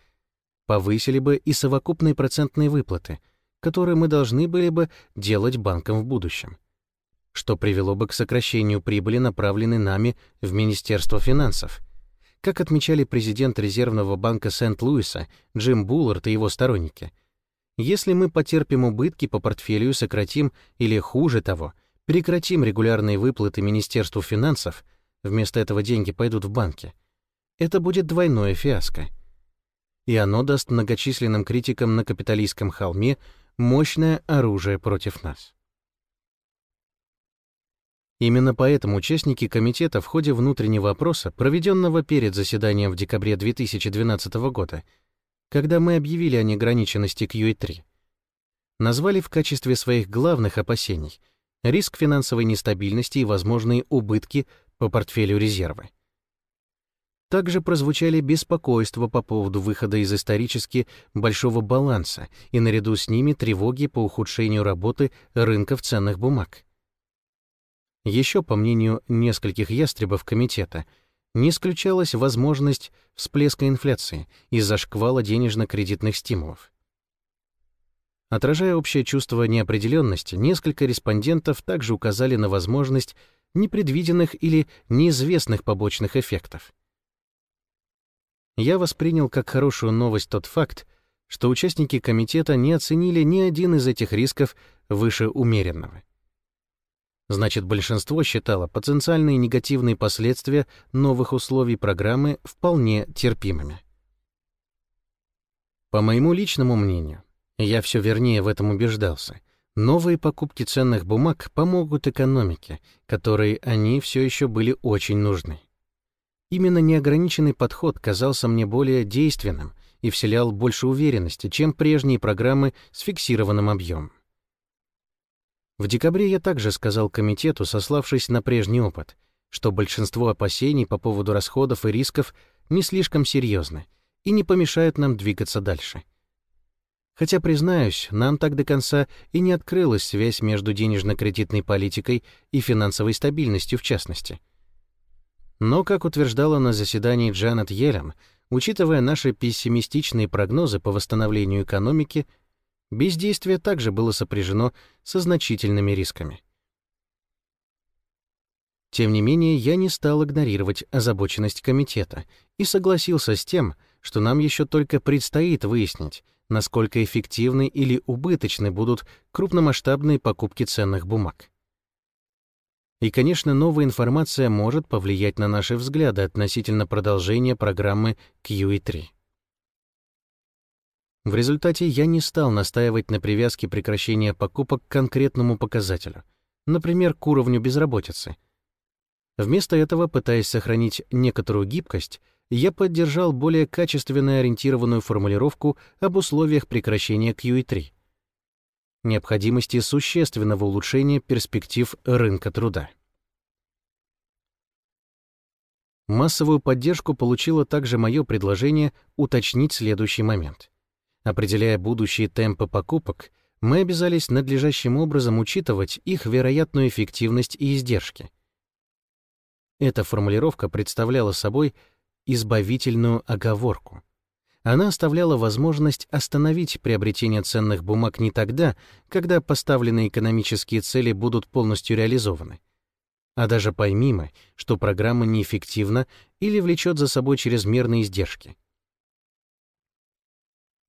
повысили бы и совокупные процентные выплаты, которые мы должны были бы делать банкам в будущем, что привело бы к сокращению прибыли, направленной нами в Министерство финансов — как отмечали президент Резервного банка Сент-Луиса Джим Буллард и его сторонники, если мы потерпим убытки по портфелю сократим или, хуже того, прекратим регулярные выплаты Министерству финансов, вместо этого деньги пойдут в банки, это будет двойное фиаско. И оно даст многочисленным критикам на капиталистском холме мощное оружие против нас. Именно поэтому участники комитета в ходе внутреннего опроса, проведенного перед заседанием в декабре 2012 года, когда мы объявили о неограниченности QE3, назвали в качестве своих главных опасений риск финансовой нестабильности и возможные убытки по портфелю резервы. Также прозвучали беспокойства по поводу выхода из исторически большого баланса и наряду с ними тревоги по ухудшению работы рынков ценных бумаг. Еще, по мнению нескольких ястребов комитета, не исключалась возможность всплеска инфляции из-за шквала денежно-кредитных стимулов. Отражая общее чувство неопределенности, несколько респондентов также указали на возможность непредвиденных или неизвестных побочных эффектов. Я воспринял как хорошую новость тот факт, что участники комитета не оценили ни один из этих рисков выше умеренного. Значит, большинство считало потенциальные негативные последствия новых условий программы вполне терпимыми. По моему личному мнению, я все вернее в этом убеждался, новые покупки ценных бумаг помогут экономике, которой они все еще были очень нужны. Именно неограниченный подход казался мне более действенным и вселял больше уверенности, чем прежние программы с фиксированным объемом. В декабре я также сказал комитету, сославшись на прежний опыт, что большинство опасений по поводу расходов и рисков не слишком серьезны и не помешают нам двигаться дальше. Хотя, признаюсь, нам так до конца и не открылась связь между денежно-кредитной политикой и финансовой стабильностью в частности. Но, как утверждала на заседании Джанет Йеллен, учитывая наши пессимистичные прогнозы по восстановлению экономики, Бездействие также было сопряжено со значительными рисками. Тем не менее, я не стал игнорировать озабоченность комитета и согласился с тем, что нам еще только предстоит выяснить, насколько эффективны или убыточны будут крупномасштабные покупки ценных бумаг. И, конечно, новая информация может повлиять на наши взгляды относительно продолжения программы QE3. В результате я не стал настаивать на привязке прекращения покупок к конкретному показателю, например, к уровню безработицы. Вместо этого, пытаясь сохранить некоторую гибкость, я поддержал более качественно ориентированную формулировку об условиях прекращения QE3 необходимости существенного улучшения перспектив рынка труда. Массовую поддержку получило также мое предложение уточнить следующий момент. Определяя будущие темпы покупок, мы обязались надлежащим образом учитывать их вероятную эффективность и издержки. Эта формулировка представляла собой избавительную оговорку. Она оставляла возможность остановить приобретение ценных бумаг не тогда, когда поставленные экономические цели будут полностью реализованы, а даже помимо, что программа неэффективна или влечет за собой чрезмерные издержки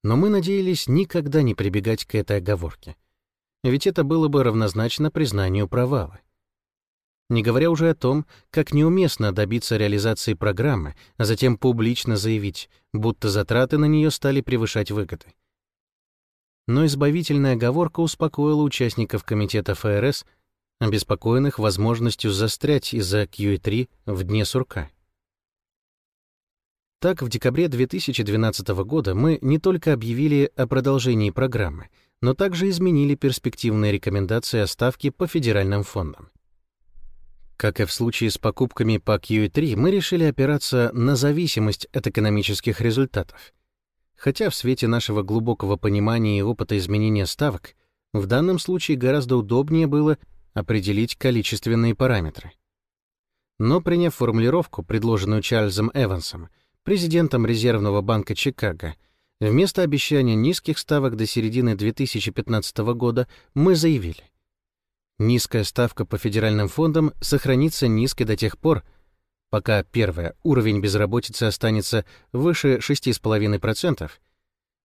но мы надеялись никогда не прибегать к этой оговорке. Ведь это было бы равнозначно признанию провала. Не говоря уже о том, как неуместно добиться реализации программы, а затем публично заявить, будто затраты на нее стали превышать выгоды. Но избавительная оговорка успокоила участников комитета ФРС, обеспокоенных возможностью застрять из-за QE3 в дне сурка. Так, в декабре 2012 года мы не только объявили о продолжении программы, но также изменили перспективные рекомендации о ставке по федеральным фондам. Как и в случае с покупками по QE3, мы решили опираться на зависимость от экономических результатов. Хотя в свете нашего глубокого понимания и опыта изменения ставок, в данном случае гораздо удобнее было определить количественные параметры. Но приняв формулировку, предложенную Чарльзом Эвансом, президентом Резервного банка Чикаго, вместо обещания низких ставок до середины 2015 года мы заявили, низкая ставка по федеральным фондам сохранится низкой до тех пор, пока, первое, уровень безработицы останется выше 6,5%,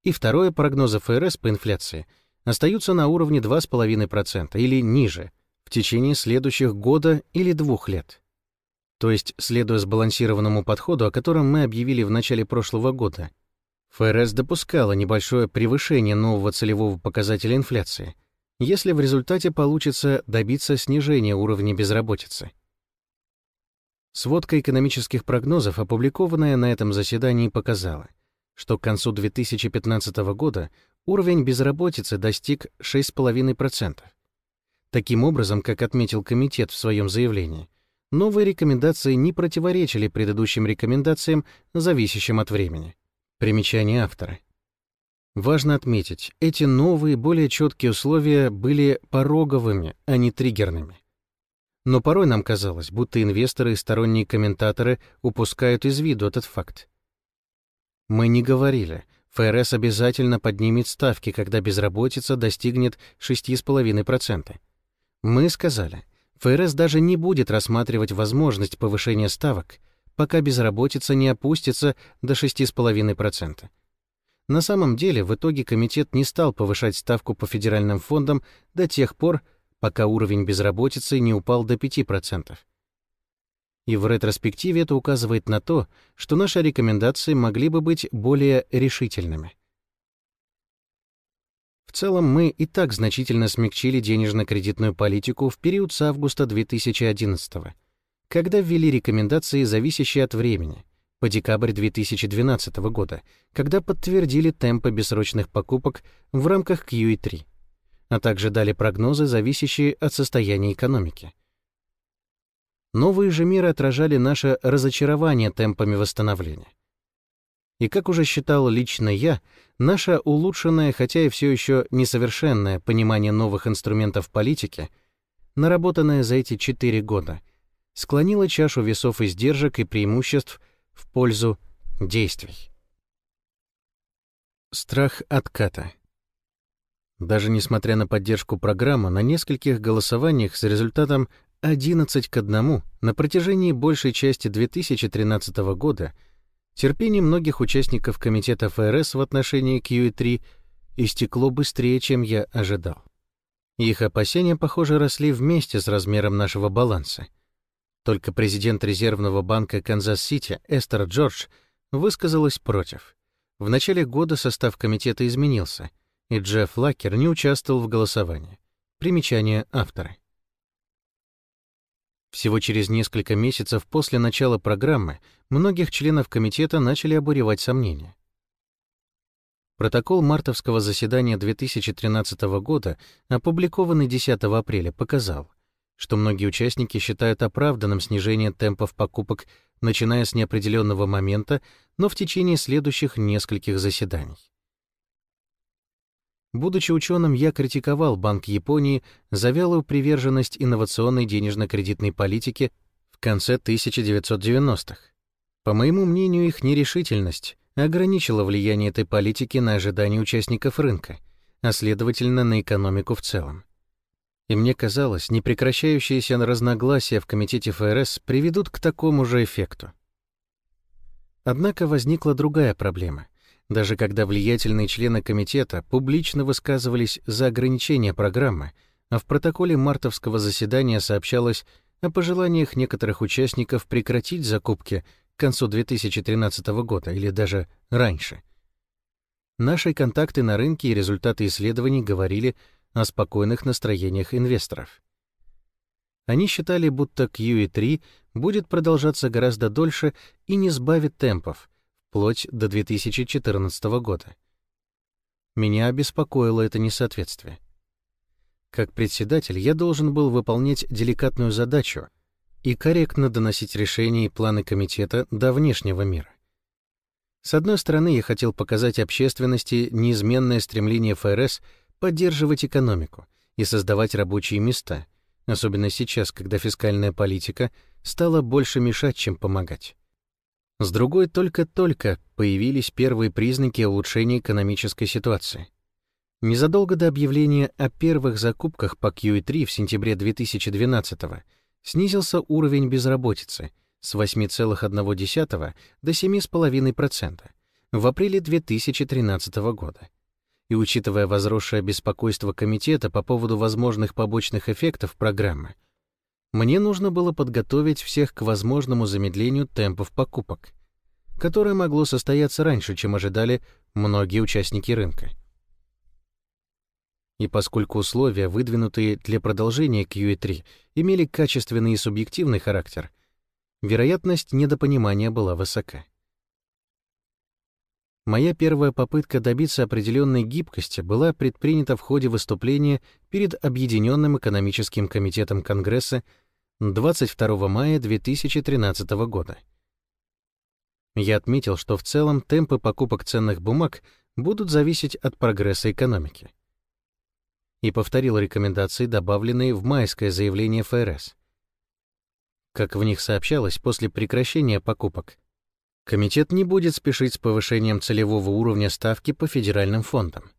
и второе, прогнозы ФРС по инфляции остаются на уровне 2,5% или ниже в течение следующих года или двух лет. То есть, следуя сбалансированному подходу, о котором мы объявили в начале прошлого года, ФРС допускала небольшое превышение нового целевого показателя инфляции, если в результате получится добиться снижения уровня безработицы. Сводка экономических прогнозов, опубликованная на этом заседании, показала, что к концу 2015 года уровень безработицы достиг 6,5%. Таким образом, как отметил комитет в своем заявлении, новые рекомендации не противоречили предыдущим рекомендациям, зависящим от времени. Примечание автора. Важно отметить, эти новые, более четкие условия были пороговыми, а не триггерными. Но порой нам казалось, будто инвесторы и сторонние комментаторы упускают из виду этот факт. Мы не говорили, ФРС обязательно поднимет ставки, когда безработица достигнет 6,5%. Мы сказали, ФРС даже не будет рассматривать возможность повышения ставок, пока безработица не опустится до 6,5%. На самом деле, в итоге комитет не стал повышать ставку по федеральным фондам до тех пор, пока уровень безработицы не упал до 5%. И в ретроспективе это указывает на то, что наши рекомендации могли бы быть более решительными. В целом, мы и так значительно смягчили денежно-кредитную политику в период с августа 2011 когда ввели рекомендации, зависящие от времени, по декабрь 2012 года, когда подтвердили темпы бессрочных покупок в рамках QE3, а также дали прогнозы, зависящие от состояния экономики. Новые же меры отражали наше разочарование темпами восстановления. И как уже считал лично я, наше улучшенное, хотя и все еще несовершенное понимание новых инструментов политики, наработанное за эти четыре года, склонило чашу весов издержек и преимуществ в пользу действий. Страх отката. Даже несмотря на поддержку программы, на нескольких голосованиях с результатом 11 к 1 на протяжении большей части 2013 года – Терпение многих участников комитета ФРС в отношении QE3 истекло быстрее, чем я ожидал. Их опасения, похоже, росли вместе с размером нашего баланса. Только президент Резервного банка Канзас-Сити Эстер Джордж высказалась против. В начале года состав комитета изменился, и Джефф Лакер не участвовал в голосовании. Примечание автора. Всего через несколько месяцев после начала программы многих членов комитета начали обуревать сомнения. Протокол мартовского заседания 2013 года, опубликованный 10 апреля, показал, что многие участники считают оправданным снижение темпов покупок, начиная с неопределенного момента, но в течение следующих нескольких заседаний. Будучи ученым, я критиковал Банк Японии за вялую приверженность инновационной денежно-кредитной политике в конце 1990-х. По моему мнению, их нерешительность ограничила влияние этой политики на ожидания участников рынка, а следовательно, на экономику в целом. И мне казалось, непрекращающиеся разногласия в Комитете ФРС приведут к такому же эффекту. Однако возникла другая проблема даже когда влиятельные члены комитета публично высказывались за ограничение программы, а в протоколе мартовского заседания сообщалось о пожеланиях некоторых участников прекратить закупки к концу 2013 года или даже раньше. Наши контакты на рынке и результаты исследований говорили о спокойных настроениях инвесторов. Они считали, будто QE3 будет продолжаться гораздо дольше и не сбавит темпов, вплоть до 2014 года. Меня обеспокоило это несоответствие. Как председатель я должен был выполнять деликатную задачу и корректно доносить решения и планы комитета до внешнего мира. С одной стороны, я хотел показать общественности неизменное стремление ФРС поддерживать экономику и создавать рабочие места, особенно сейчас, когда фискальная политика стала больше мешать, чем помогать. С другой, только-только появились первые признаки улучшения экономической ситуации. Незадолго до объявления о первых закупках по QE3 в сентябре 2012 снизился уровень безработицы с 8,1 до 7,5% в апреле 2013 года. И учитывая возросшее беспокойство комитета по поводу возможных побочных эффектов программы, мне нужно было подготовить всех к возможному замедлению темпов покупок, которое могло состояться раньше, чем ожидали многие участники рынка. И поскольку условия, выдвинутые для продолжения QE3, имели качественный и субъективный характер, вероятность недопонимания была высока. Моя первая попытка добиться определенной гибкости была предпринята в ходе выступления перед Объединенным экономическим комитетом Конгресса 22 мая 2013 года. Я отметил, что в целом темпы покупок ценных бумаг будут зависеть от прогресса экономики. И повторил рекомендации, добавленные в майское заявление ФРС. Как в них сообщалось, после прекращения покупок комитет не будет спешить с повышением целевого уровня ставки по федеральным фондам.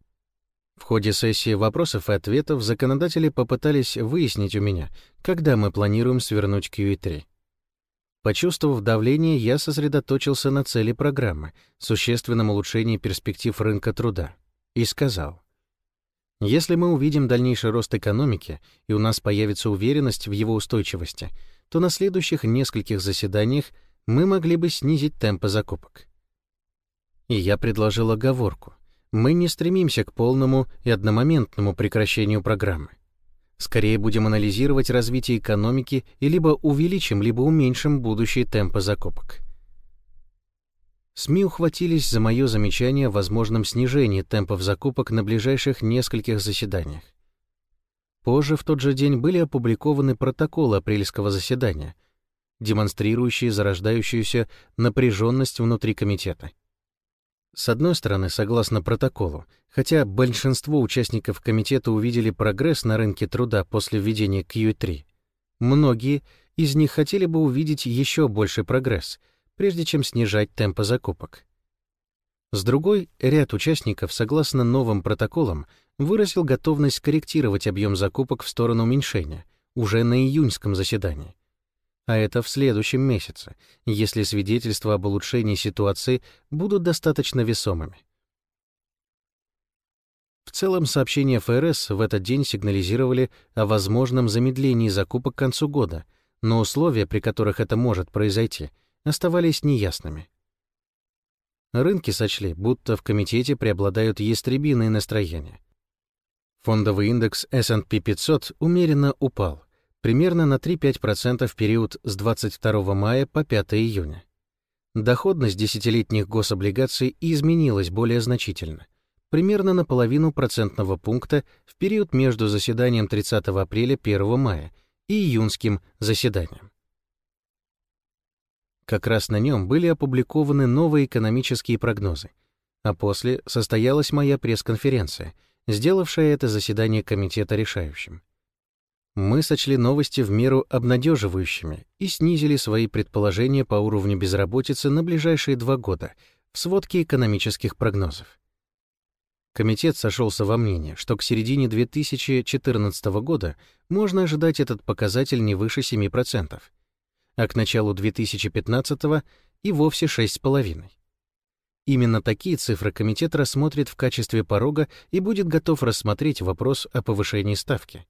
В ходе сессии вопросов и ответов законодатели попытались выяснить у меня, когда мы планируем свернуть QE3. Почувствовав давление, я сосредоточился на цели программы, существенном улучшении перспектив рынка труда, и сказал, если мы увидим дальнейший рост экономики и у нас появится уверенность в его устойчивости, то на следующих нескольких заседаниях мы могли бы снизить темпы закупок. И я предложил оговорку. Мы не стремимся к полному и одномоментному прекращению программы. Скорее будем анализировать развитие экономики и либо увеличим, либо уменьшим будущие темпы закупок. СМИ ухватились за мое замечание о возможном снижении темпов закупок на ближайших нескольких заседаниях. Позже в тот же день были опубликованы протоколы апрельского заседания, демонстрирующие зарождающуюся напряженность внутри комитета. С одной стороны, согласно протоколу, хотя большинство участников комитета увидели прогресс на рынке труда после введения Q3, многие из них хотели бы увидеть еще больший прогресс — прежде чем снижать темпы закупок. С другой, ряд участников, согласно новым протоколам, выразил готовность корректировать объем закупок в сторону уменьшения уже на июньском заседании. А это в следующем месяце, если свидетельства об улучшении ситуации будут достаточно весомыми. В целом, сообщения ФРС в этот день сигнализировали о возможном замедлении закупок к концу года, но условия, при которых это может произойти, оставались неясными. Рынки сочли, будто в комитете преобладают ястребиные настроения. Фондовый индекс S&P 500 умеренно упал, примерно на 3-5% в период с 22 мая по 5 июня. Доходность десятилетних гособлигаций изменилась более значительно, примерно на половину процентного пункта в период между заседанием 30 апреля 1 мая и июньским заседанием. Как раз на нем были опубликованы новые экономические прогнозы. А после состоялась моя пресс-конференция, сделавшая это заседание комитета решающим. Мы сочли новости в меру обнадеживающими и снизили свои предположения по уровню безработицы на ближайшие два года в сводке экономических прогнозов. Комитет сошелся во мнении, что к середине 2014 года можно ожидать этот показатель не выше 7%, а к началу 2015 и вовсе 6,5. Именно такие цифры комитет рассмотрит в качестве порога и будет готов рассмотреть вопрос о повышении ставки.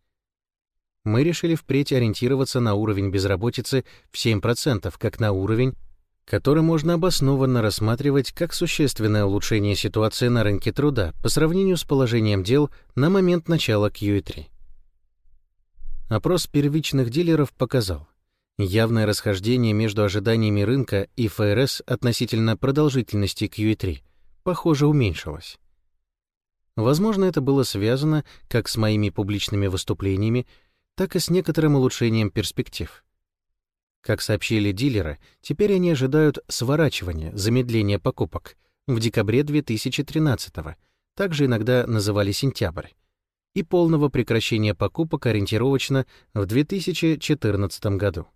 Мы решили впредь ориентироваться на уровень безработицы в 7%, как на уровень, который можно обоснованно рассматривать как существенное улучшение ситуации на рынке труда по сравнению с положением дел на момент начала QE3. Опрос первичных дилеров показал, Явное расхождение между ожиданиями рынка и ФРС относительно продолжительности QE3, похоже, уменьшилось. Возможно, это было связано как с моими публичными выступлениями, так и с некоторым улучшением перспектив. Как сообщили дилеры, теперь они ожидают сворачивания, замедления покупок в декабре 2013 также иногда называли сентябрь, и полного прекращения покупок ориентировочно в 2014 году.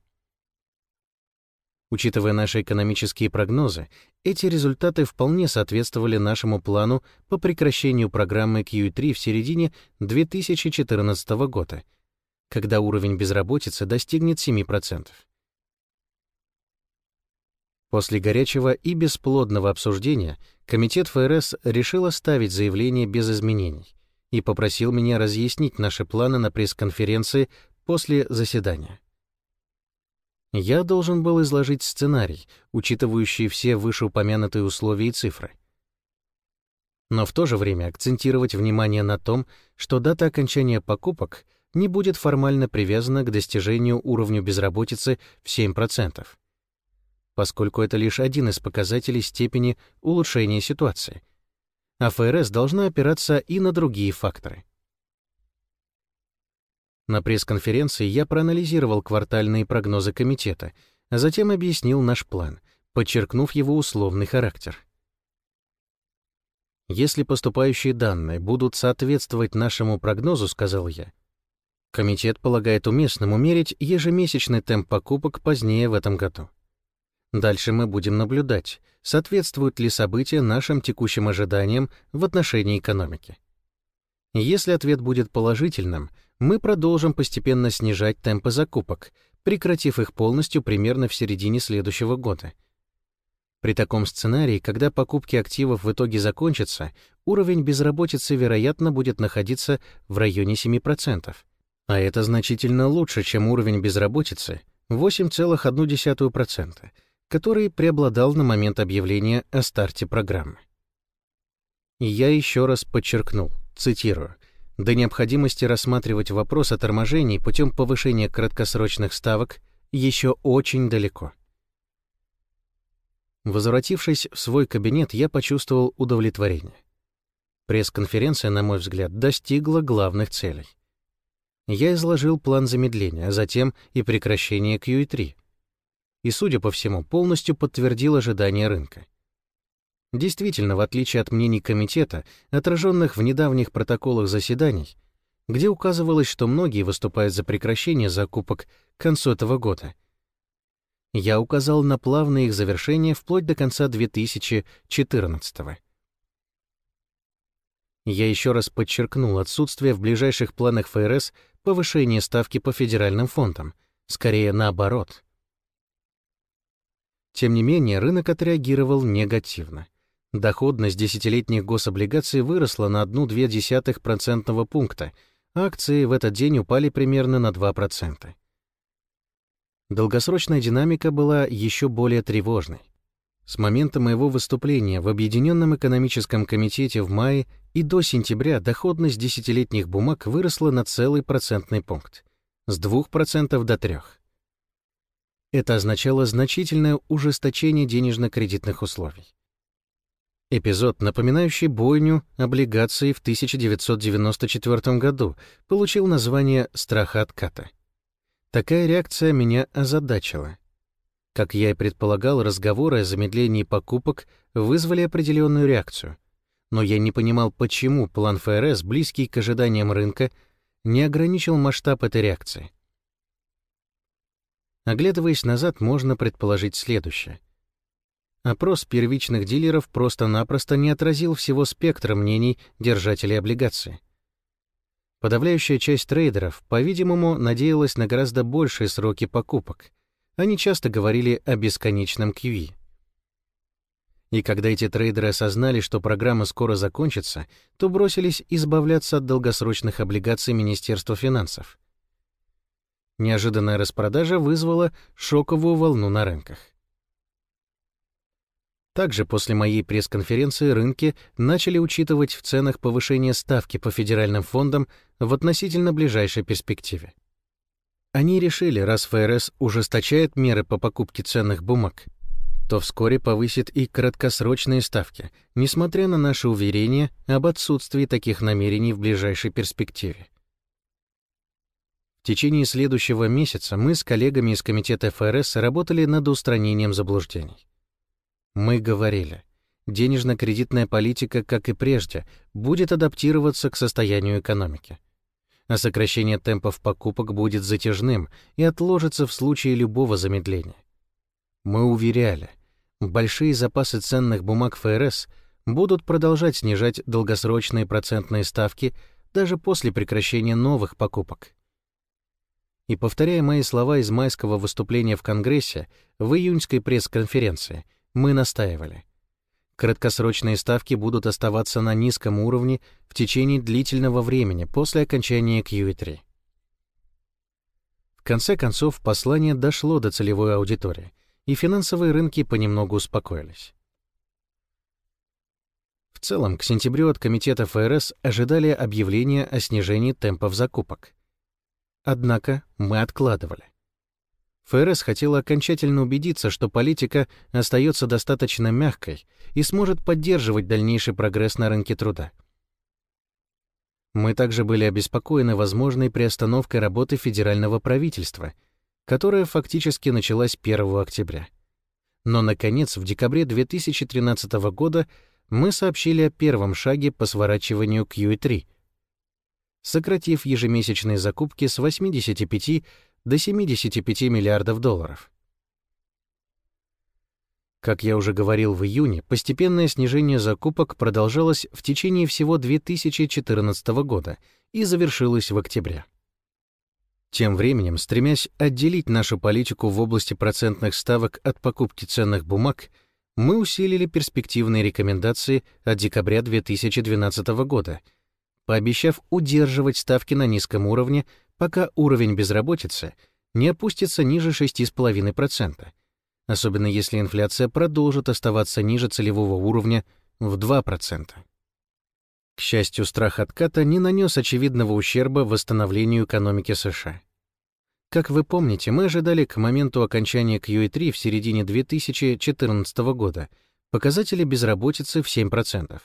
Учитывая наши экономические прогнозы, эти результаты вполне соответствовали нашему плану по прекращению программы Q3 в середине 2014 года, когда уровень безработицы достигнет 7%. После горячего и бесплодного обсуждения Комитет ФРС решил оставить заявление без изменений и попросил меня разъяснить наши планы на пресс-конференции после заседания. Я должен был изложить сценарий, учитывающий все вышеупомянутые условия и цифры. Но в то же время акцентировать внимание на том, что дата окончания покупок не будет формально привязана к достижению уровня безработицы в 7%, поскольку это лишь один из показателей степени улучшения ситуации. А ФРС должна опираться и на другие факторы. На пресс-конференции я проанализировал квартальные прогнозы комитета, а затем объяснил наш план, подчеркнув его условный характер. Если поступающие данные будут соответствовать нашему прогнозу, сказал я, комитет полагает уместным умерить ежемесячный темп покупок позднее в этом году. Дальше мы будем наблюдать, соответствуют ли события нашим текущим ожиданиям в отношении экономики. Если ответ будет положительным, мы продолжим постепенно снижать темпы закупок, прекратив их полностью примерно в середине следующего года. При таком сценарии, когда покупки активов в итоге закончатся, уровень безработицы, вероятно, будет находиться в районе 7%. А это значительно лучше, чем уровень безработицы 8,1%, который преобладал на момент объявления о старте программы. Я еще раз подчеркнул, цитирую, до необходимости рассматривать вопрос о торможении путем повышения краткосрочных ставок еще очень далеко. Возвратившись в свой кабинет, я почувствовал удовлетворение. Пресс-конференция, на мой взгляд, достигла главных целей. Я изложил план замедления, а затем и прекращения QE3. И, судя по всему, полностью подтвердил ожидания рынка. Действительно, в отличие от мнений комитета, отраженных в недавних протоколах заседаний, где указывалось, что многие выступают за прекращение закупок к концу этого года — я указал на плавное их завершение вплоть до конца 2014 -го. Я еще раз подчеркнул отсутствие в ближайших планах ФРС повышения ставки по федеральным фондам, скорее наоборот. Тем не менее, рынок отреагировал негативно. Доходность десятилетних гособлигаций выросла на 1,2% пункта, а акции в этот день упали примерно на 2% долгосрочная динамика была еще более тревожной. С момента моего выступления в Объединенном экономическом комитете в мае и до сентября доходность десятилетних бумаг выросла на целый процентный пункт — с 2% до 3%. Это означало значительное ужесточение денежно-кредитных условий. Эпизод, напоминающий бойню облигаций в 1994 году, получил название «Страха отката». Такая реакция меня озадачила. Как я и предполагал, разговоры о замедлении покупок вызвали определенную реакцию. Но я не понимал, почему план ФРС, близкий к ожиданиям рынка, не ограничил масштаб этой реакции. Оглядываясь назад, можно предположить следующее. Опрос первичных дилеров просто-напросто не отразил всего спектра мнений держателей облигаций. Подавляющая часть трейдеров, по-видимому, надеялась на гораздо большие сроки покупок. Они часто говорили о бесконечном QE. И когда эти трейдеры осознали, что программа скоро закончится, то бросились избавляться от долгосрочных облигаций Министерства финансов. Неожиданная распродажа вызвала шоковую волну на рынках. Также после моей пресс-конференции рынки начали учитывать в ценах повышение ставки по федеральным фондам в относительно ближайшей перспективе. Они решили, раз ФРС ужесточает меры по покупке ценных бумаг, то вскоре повысит и краткосрочные ставки, несмотря на наши уверения об отсутствии таких намерений в ближайшей перспективе. В течение следующего месяца мы с коллегами из Комитета ФРС работали над устранением заблуждений. Мы говорили, денежно-кредитная политика, как и прежде, будет адаптироваться к состоянию экономики. А сокращение темпов покупок будет затяжным и отложится в случае любого замедления. Мы уверяли, большие запасы ценных бумаг ФРС будут продолжать снижать долгосрочные процентные ставки даже после прекращения новых покупок. И повторяя мои слова из майского выступления в Конгрессе в июньской пресс-конференции — мы настаивали. Краткосрочные ставки будут оставаться на низком уровне в течение длительного времени после окончания QE3. В конце концов, послание дошло до целевой аудитории, и финансовые рынки понемногу успокоились. В целом, к сентябрю от Комитета ФРС ожидали объявления о снижении темпов закупок. Однако мы откладывали. ФРС хотела окончательно убедиться, что политика остается достаточно мягкой и сможет поддерживать дальнейший прогресс на рынке труда. Мы также были обеспокоены возможной приостановкой работы федерального правительства, которая фактически началась 1 октября. Но, наконец, в декабре 2013 года мы сообщили о первом шаге по сворачиванию QE3, сократив ежемесячные закупки с 85 до 75 миллиардов долларов. Как я уже говорил в июне, постепенное снижение закупок продолжалось в течение всего 2014 года и завершилось в октябре. Тем временем, стремясь отделить нашу политику в области процентных ставок от покупки ценных бумаг, мы усилили перспективные рекомендации от декабря 2012 года, пообещав удерживать ставки на низком уровне, пока уровень безработицы не опустится ниже 6,5%, особенно если инфляция продолжит оставаться ниже целевого уровня в 2%. К счастью, страх отката не нанес очевидного ущерба восстановлению экономики США. Как вы помните, мы ожидали к моменту окончания QE3 в середине 2014 года показатели безработицы в 7%.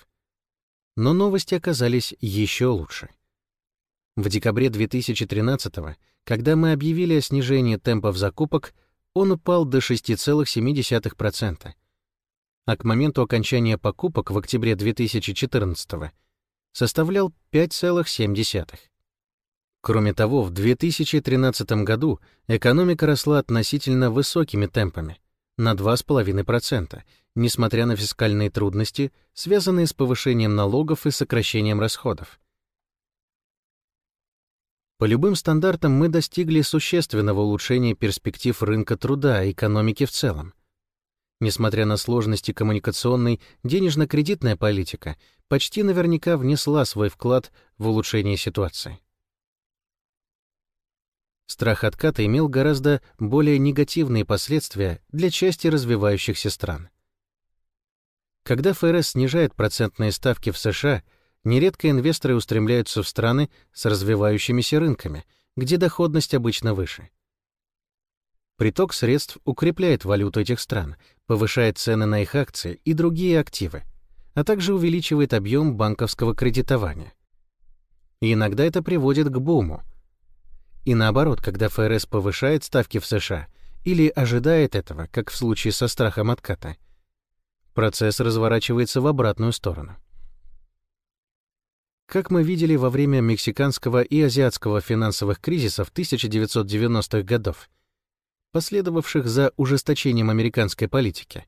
Но новости оказались еще лучше. В декабре 2013 когда мы объявили о снижении темпов закупок, он упал до 6,7%, а к моменту окончания покупок в октябре 2014 составлял 5,7%. Кроме того, в 2013 году экономика росла относительно высокими темпами, на 2,5%, несмотря на фискальные трудности, связанные с повышением налогов и сокращением расходов. По любым стандартам мы достигли существенного улучшения перспектив рынка труда и экономики в целом. Несмотря на сложности коммуникационной, денежно-кредитная политика почти наверняка внесла свой вклад в улучшение ситуации. Страх отката имел гораздо более негативные последствия для части развивающихся стран. Когда ФРС снижает процентные ставки в США, нередко инвесторы устремляются в страны с развивающимися рынками, где доходность обычно выше. Приток средств укрепляет валюту этих стран, повышает цены на их акции и другие активы, а также увеличивает объем банковского кредитования. И иногда это приводит к буму, и наоборот, когда ФРС повышает ставки в США или ожидает этого, как в случае со страхом отката, процесс разворачивается в обратную сторону. Как мы видели во время мексиканского и азиатского финансовых кризисов 1990-х годов, последовавших за ужесточением американской политики,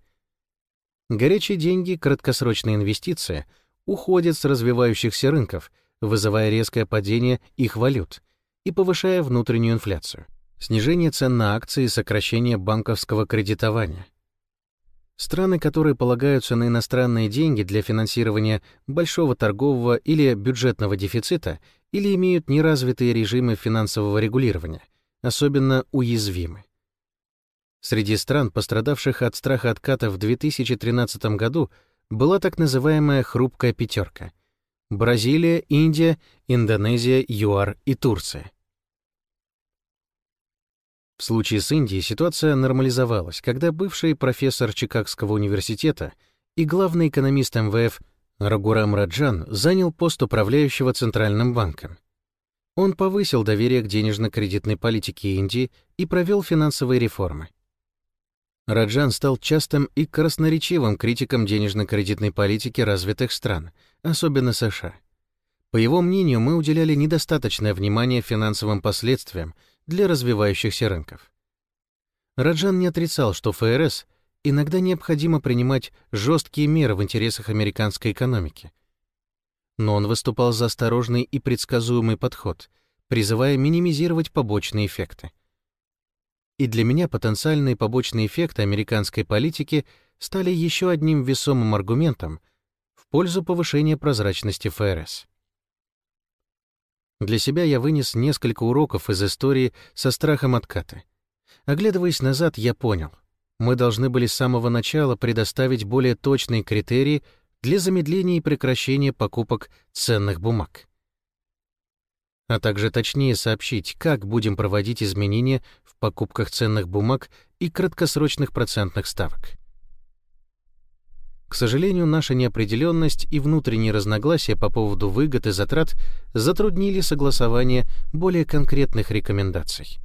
горячие деньги, краткосрочные инвестиции уходят с развивающихся рынков, вызывая резкое падение их валют — и повышая внутреннюю инфляцию, снижение цен на акции и сокращение банковского кредитования. Страны, которые полагаются на иностранные деньги для финансирования большого торгового или бюджетного дефицита или имеют неразвитые режимы финансового регулирования, особенно уязвимы. Среди стран, пострадавших от страха отката в 2013 году, была так называемая «хрупкая пятерка» — Бразилия, Индия, Индонезия, ЮАР и Турция. В случае с Индией ситуация нормализовалась, когда бывший профессор Чикагского университета и главный экономист МВФ Рагурам Раджан занял пост управляющего Центральным банком. Он повысил доверие к денежно-кредитной политике Индии и провел финансовые реформы. Раджан стал частым и красноречивым критиком денежно-кредитной политики развитых стран, особенно США. По его мнению, мы уделяли недостаточное внимание финансовым последствиям для развивающихся рынков. Раджан не отрицал, что ФРС иногда необходимо принимать жесткие меры в интересах американской экономики. Но он выступал за осторожный и предсказуемый подход, призывая минимизировать побочные эффекты. И для меня потенциальные побочные эффекты американской политики стали еще одним весомым аргументом в пользу повышения прозрачности ФРС. Для себя я вынес несколько уроков из истории со страхом отката. Оглядываясь назад, я понял, мы должны были с самого начала предоставить более точные критерии для замедления и прекращения покупок ценных бумаг. А также точнее сообщить, как будем проводить изменения в покупках ценных бумаг и краткосрочных процентных ставок. К сожалению, наша неопределенность и внутренние разногласия по поводу выгод и затрат затруднили согласование более конкретных рекомендаций.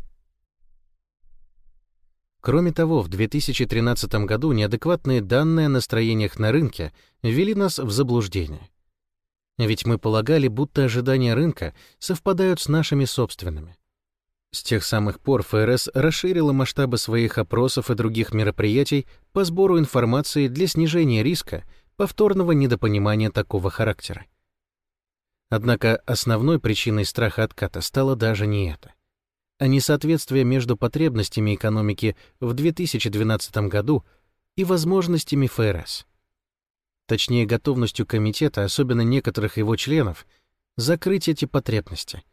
Кроме того, в 2013 году неадекватные данные о настроениях на рынке ввели нас в заблуждение. Ведь мы полагали, будто ожидания рынка совпадают с нашими собственными. С тех самых пор ФРС расширила масштабы своих опросов и других мероприятий по сбору информации для снижения риска повторного недопонимания такого характера. Однако основной причиной страха отката стало даже не это, а несоответствие между потребностями экономики в 2012 году и возможностями ФРС. Точнее, готовностью комитета, особенно некоторых его членов, закрыть эти потребности —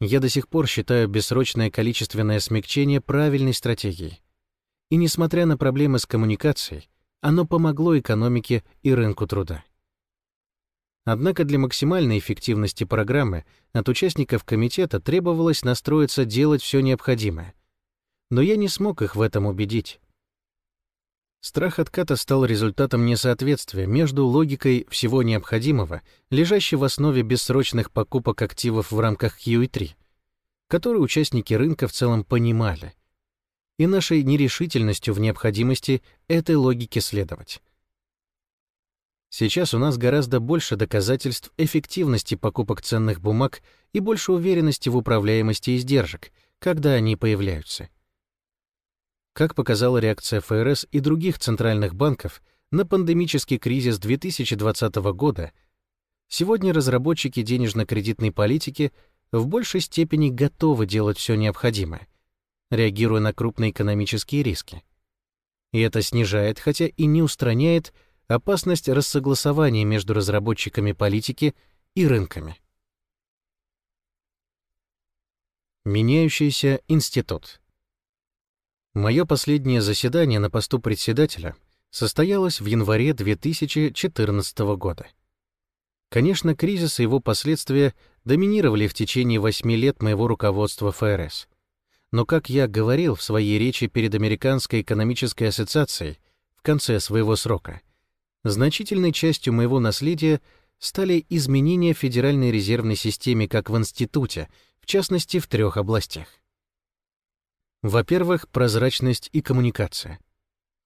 я до сих пор считаю бессрочное количественное смягчение правильной стратегией. И несмотря на проблемы с коммуникацией, оно помогло экономике и рынку труда. Однако для максимальной эффективности программы от участников комитета требовалось настроиться делать все необходимое. Но я не смог их в этом убедить. Страх отката стал результатом несоответствия между логикой всего необходимого, лежащей в основе бессрочных покупок активов в рамках QE3, которые участники рынка в целом понимали, и нашей нерешительностью в необходимости этой логике следовать. Сейчас у нас гораздо больше доказательств эффективности покупок ценных бумаг и больше уверенности в управляемости издержек, когда они появляются. Как показала реакция ФРС и других центральных банков на пандемический кризис 2020 года, сегодня разработчики денежно-кредитной политики в большей степени готовы делать все необходимое, реагируя на крупные экономические риски. И это снижает, хотя и не устраняет, опасность рассогласования между разработчиками политики и рынками. Меняющийся институт. Мое последнее заседание на посту председателя состоялось в январе 2014 года. Конечно, кризис и его последствия доминировали в течение восьми лет моего руководства ФРС. Но, как я говорил в своей речи перед Американской экономической ассоциацией в конце своего срока, значительной частью моего наследия стали изменения Федеральной резервной системе как в институте, в частности, в трех областях. Во-первых, прозрачность и коммуникация.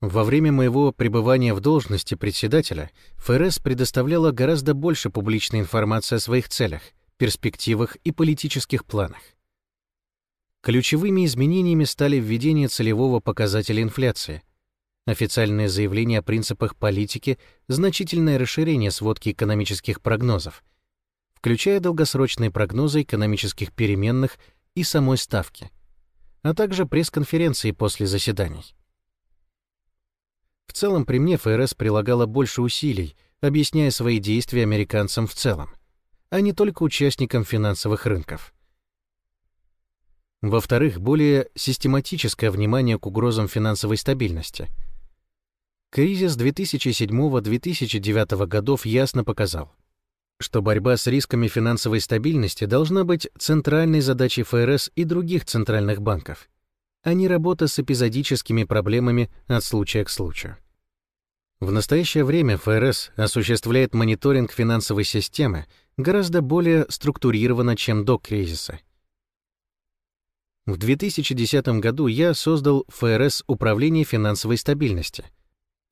Во время моего пребывания в должности председателя ФРС предоставляла гораздо больше публичной информации о своих целях, перспективах и политических планах. Ключевыми изменениями стали введение целевого показателя инфляции, официальное заявление о принципах политики, значительное расширение сводки экономических прогнозов, включая долгосрочные прогнозы экономических переменных и самой ставки — а также пресс-конференции после заседаний. В целом при мне ФРС прилагала больше усилий, объясняя свои действия американцам в целом, а не только участникам финансовых рынков. Во-вторых, более систематическое внимание к угрозам финансовой стабильности. Кризис 2007-2009 годов ясно показал, что борьба с рисками финансовой стабильности должна быть центральной задачей ФРС и других центральных банков, а не работа с эпизодическими проблемами от случая к случаю. В настоящее время ФРС осуществляет мониторинг финансовой системы гораздо более структурированно, чем до кризиса. В 2010 году я создал ФРС Управление финансовой стабильности —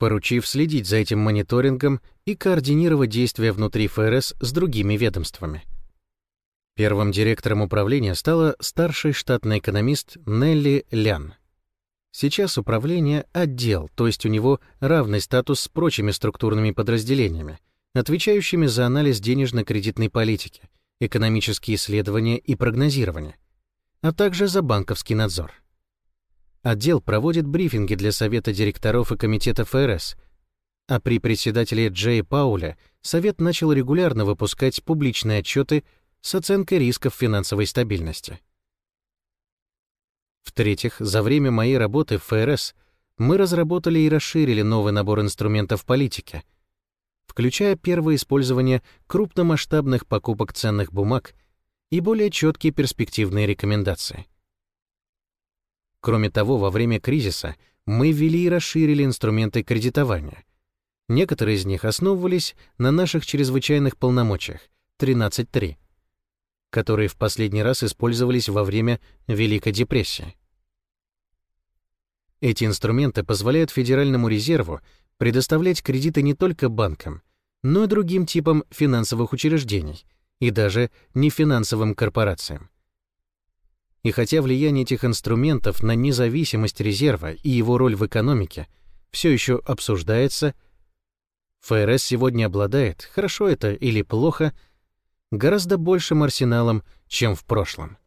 поручив следить за этим мониторингом и координировать действия внутри ФРС с другими ведомствами. Первым директором управления стала старший штатный экономист Нелли Лян. Сейчас управление — отдел, то есть у него равный статус с прочими структурными подразделениями, отвечающими за анализ денежно-кредитной политики, экономические исследования и прогнозирование, а также за банковский надзор. Отдел проводит брифинги для Совета директоров и Комитета ФРС, а при председателе Джей Пауле Совет начал регулярно выпускать публичные отчеты с оценкой рисков финансовой стабильности. В-третьих, за время моей работы в ФРС мы разработали и расширили новый набор инструментов политики, включая первое использование крупномасштабных покупок ценных бумаг и более четкие перспективные рекомендации. Кроме того, во время кризиса мы ввели и расширили инструменты кредитования. Некоторые из них основывались на наших чрезвычайных полномочиях 13.3, которые в последний раз использовались во время Великой депрессии. Эти инструменты позволяют Федеральному резерву предоставлять кредиты не только банкам, но и другим типам финансовых учреждений и даже нефинансовым корпорациям. И хотя влияние этих инструментов на независимость резерва и его роль в экономике все еще обсуждается, ФРС сегодня обладает, хорошо это или плохо, гораздо большим арсеналом, чем в прошлом.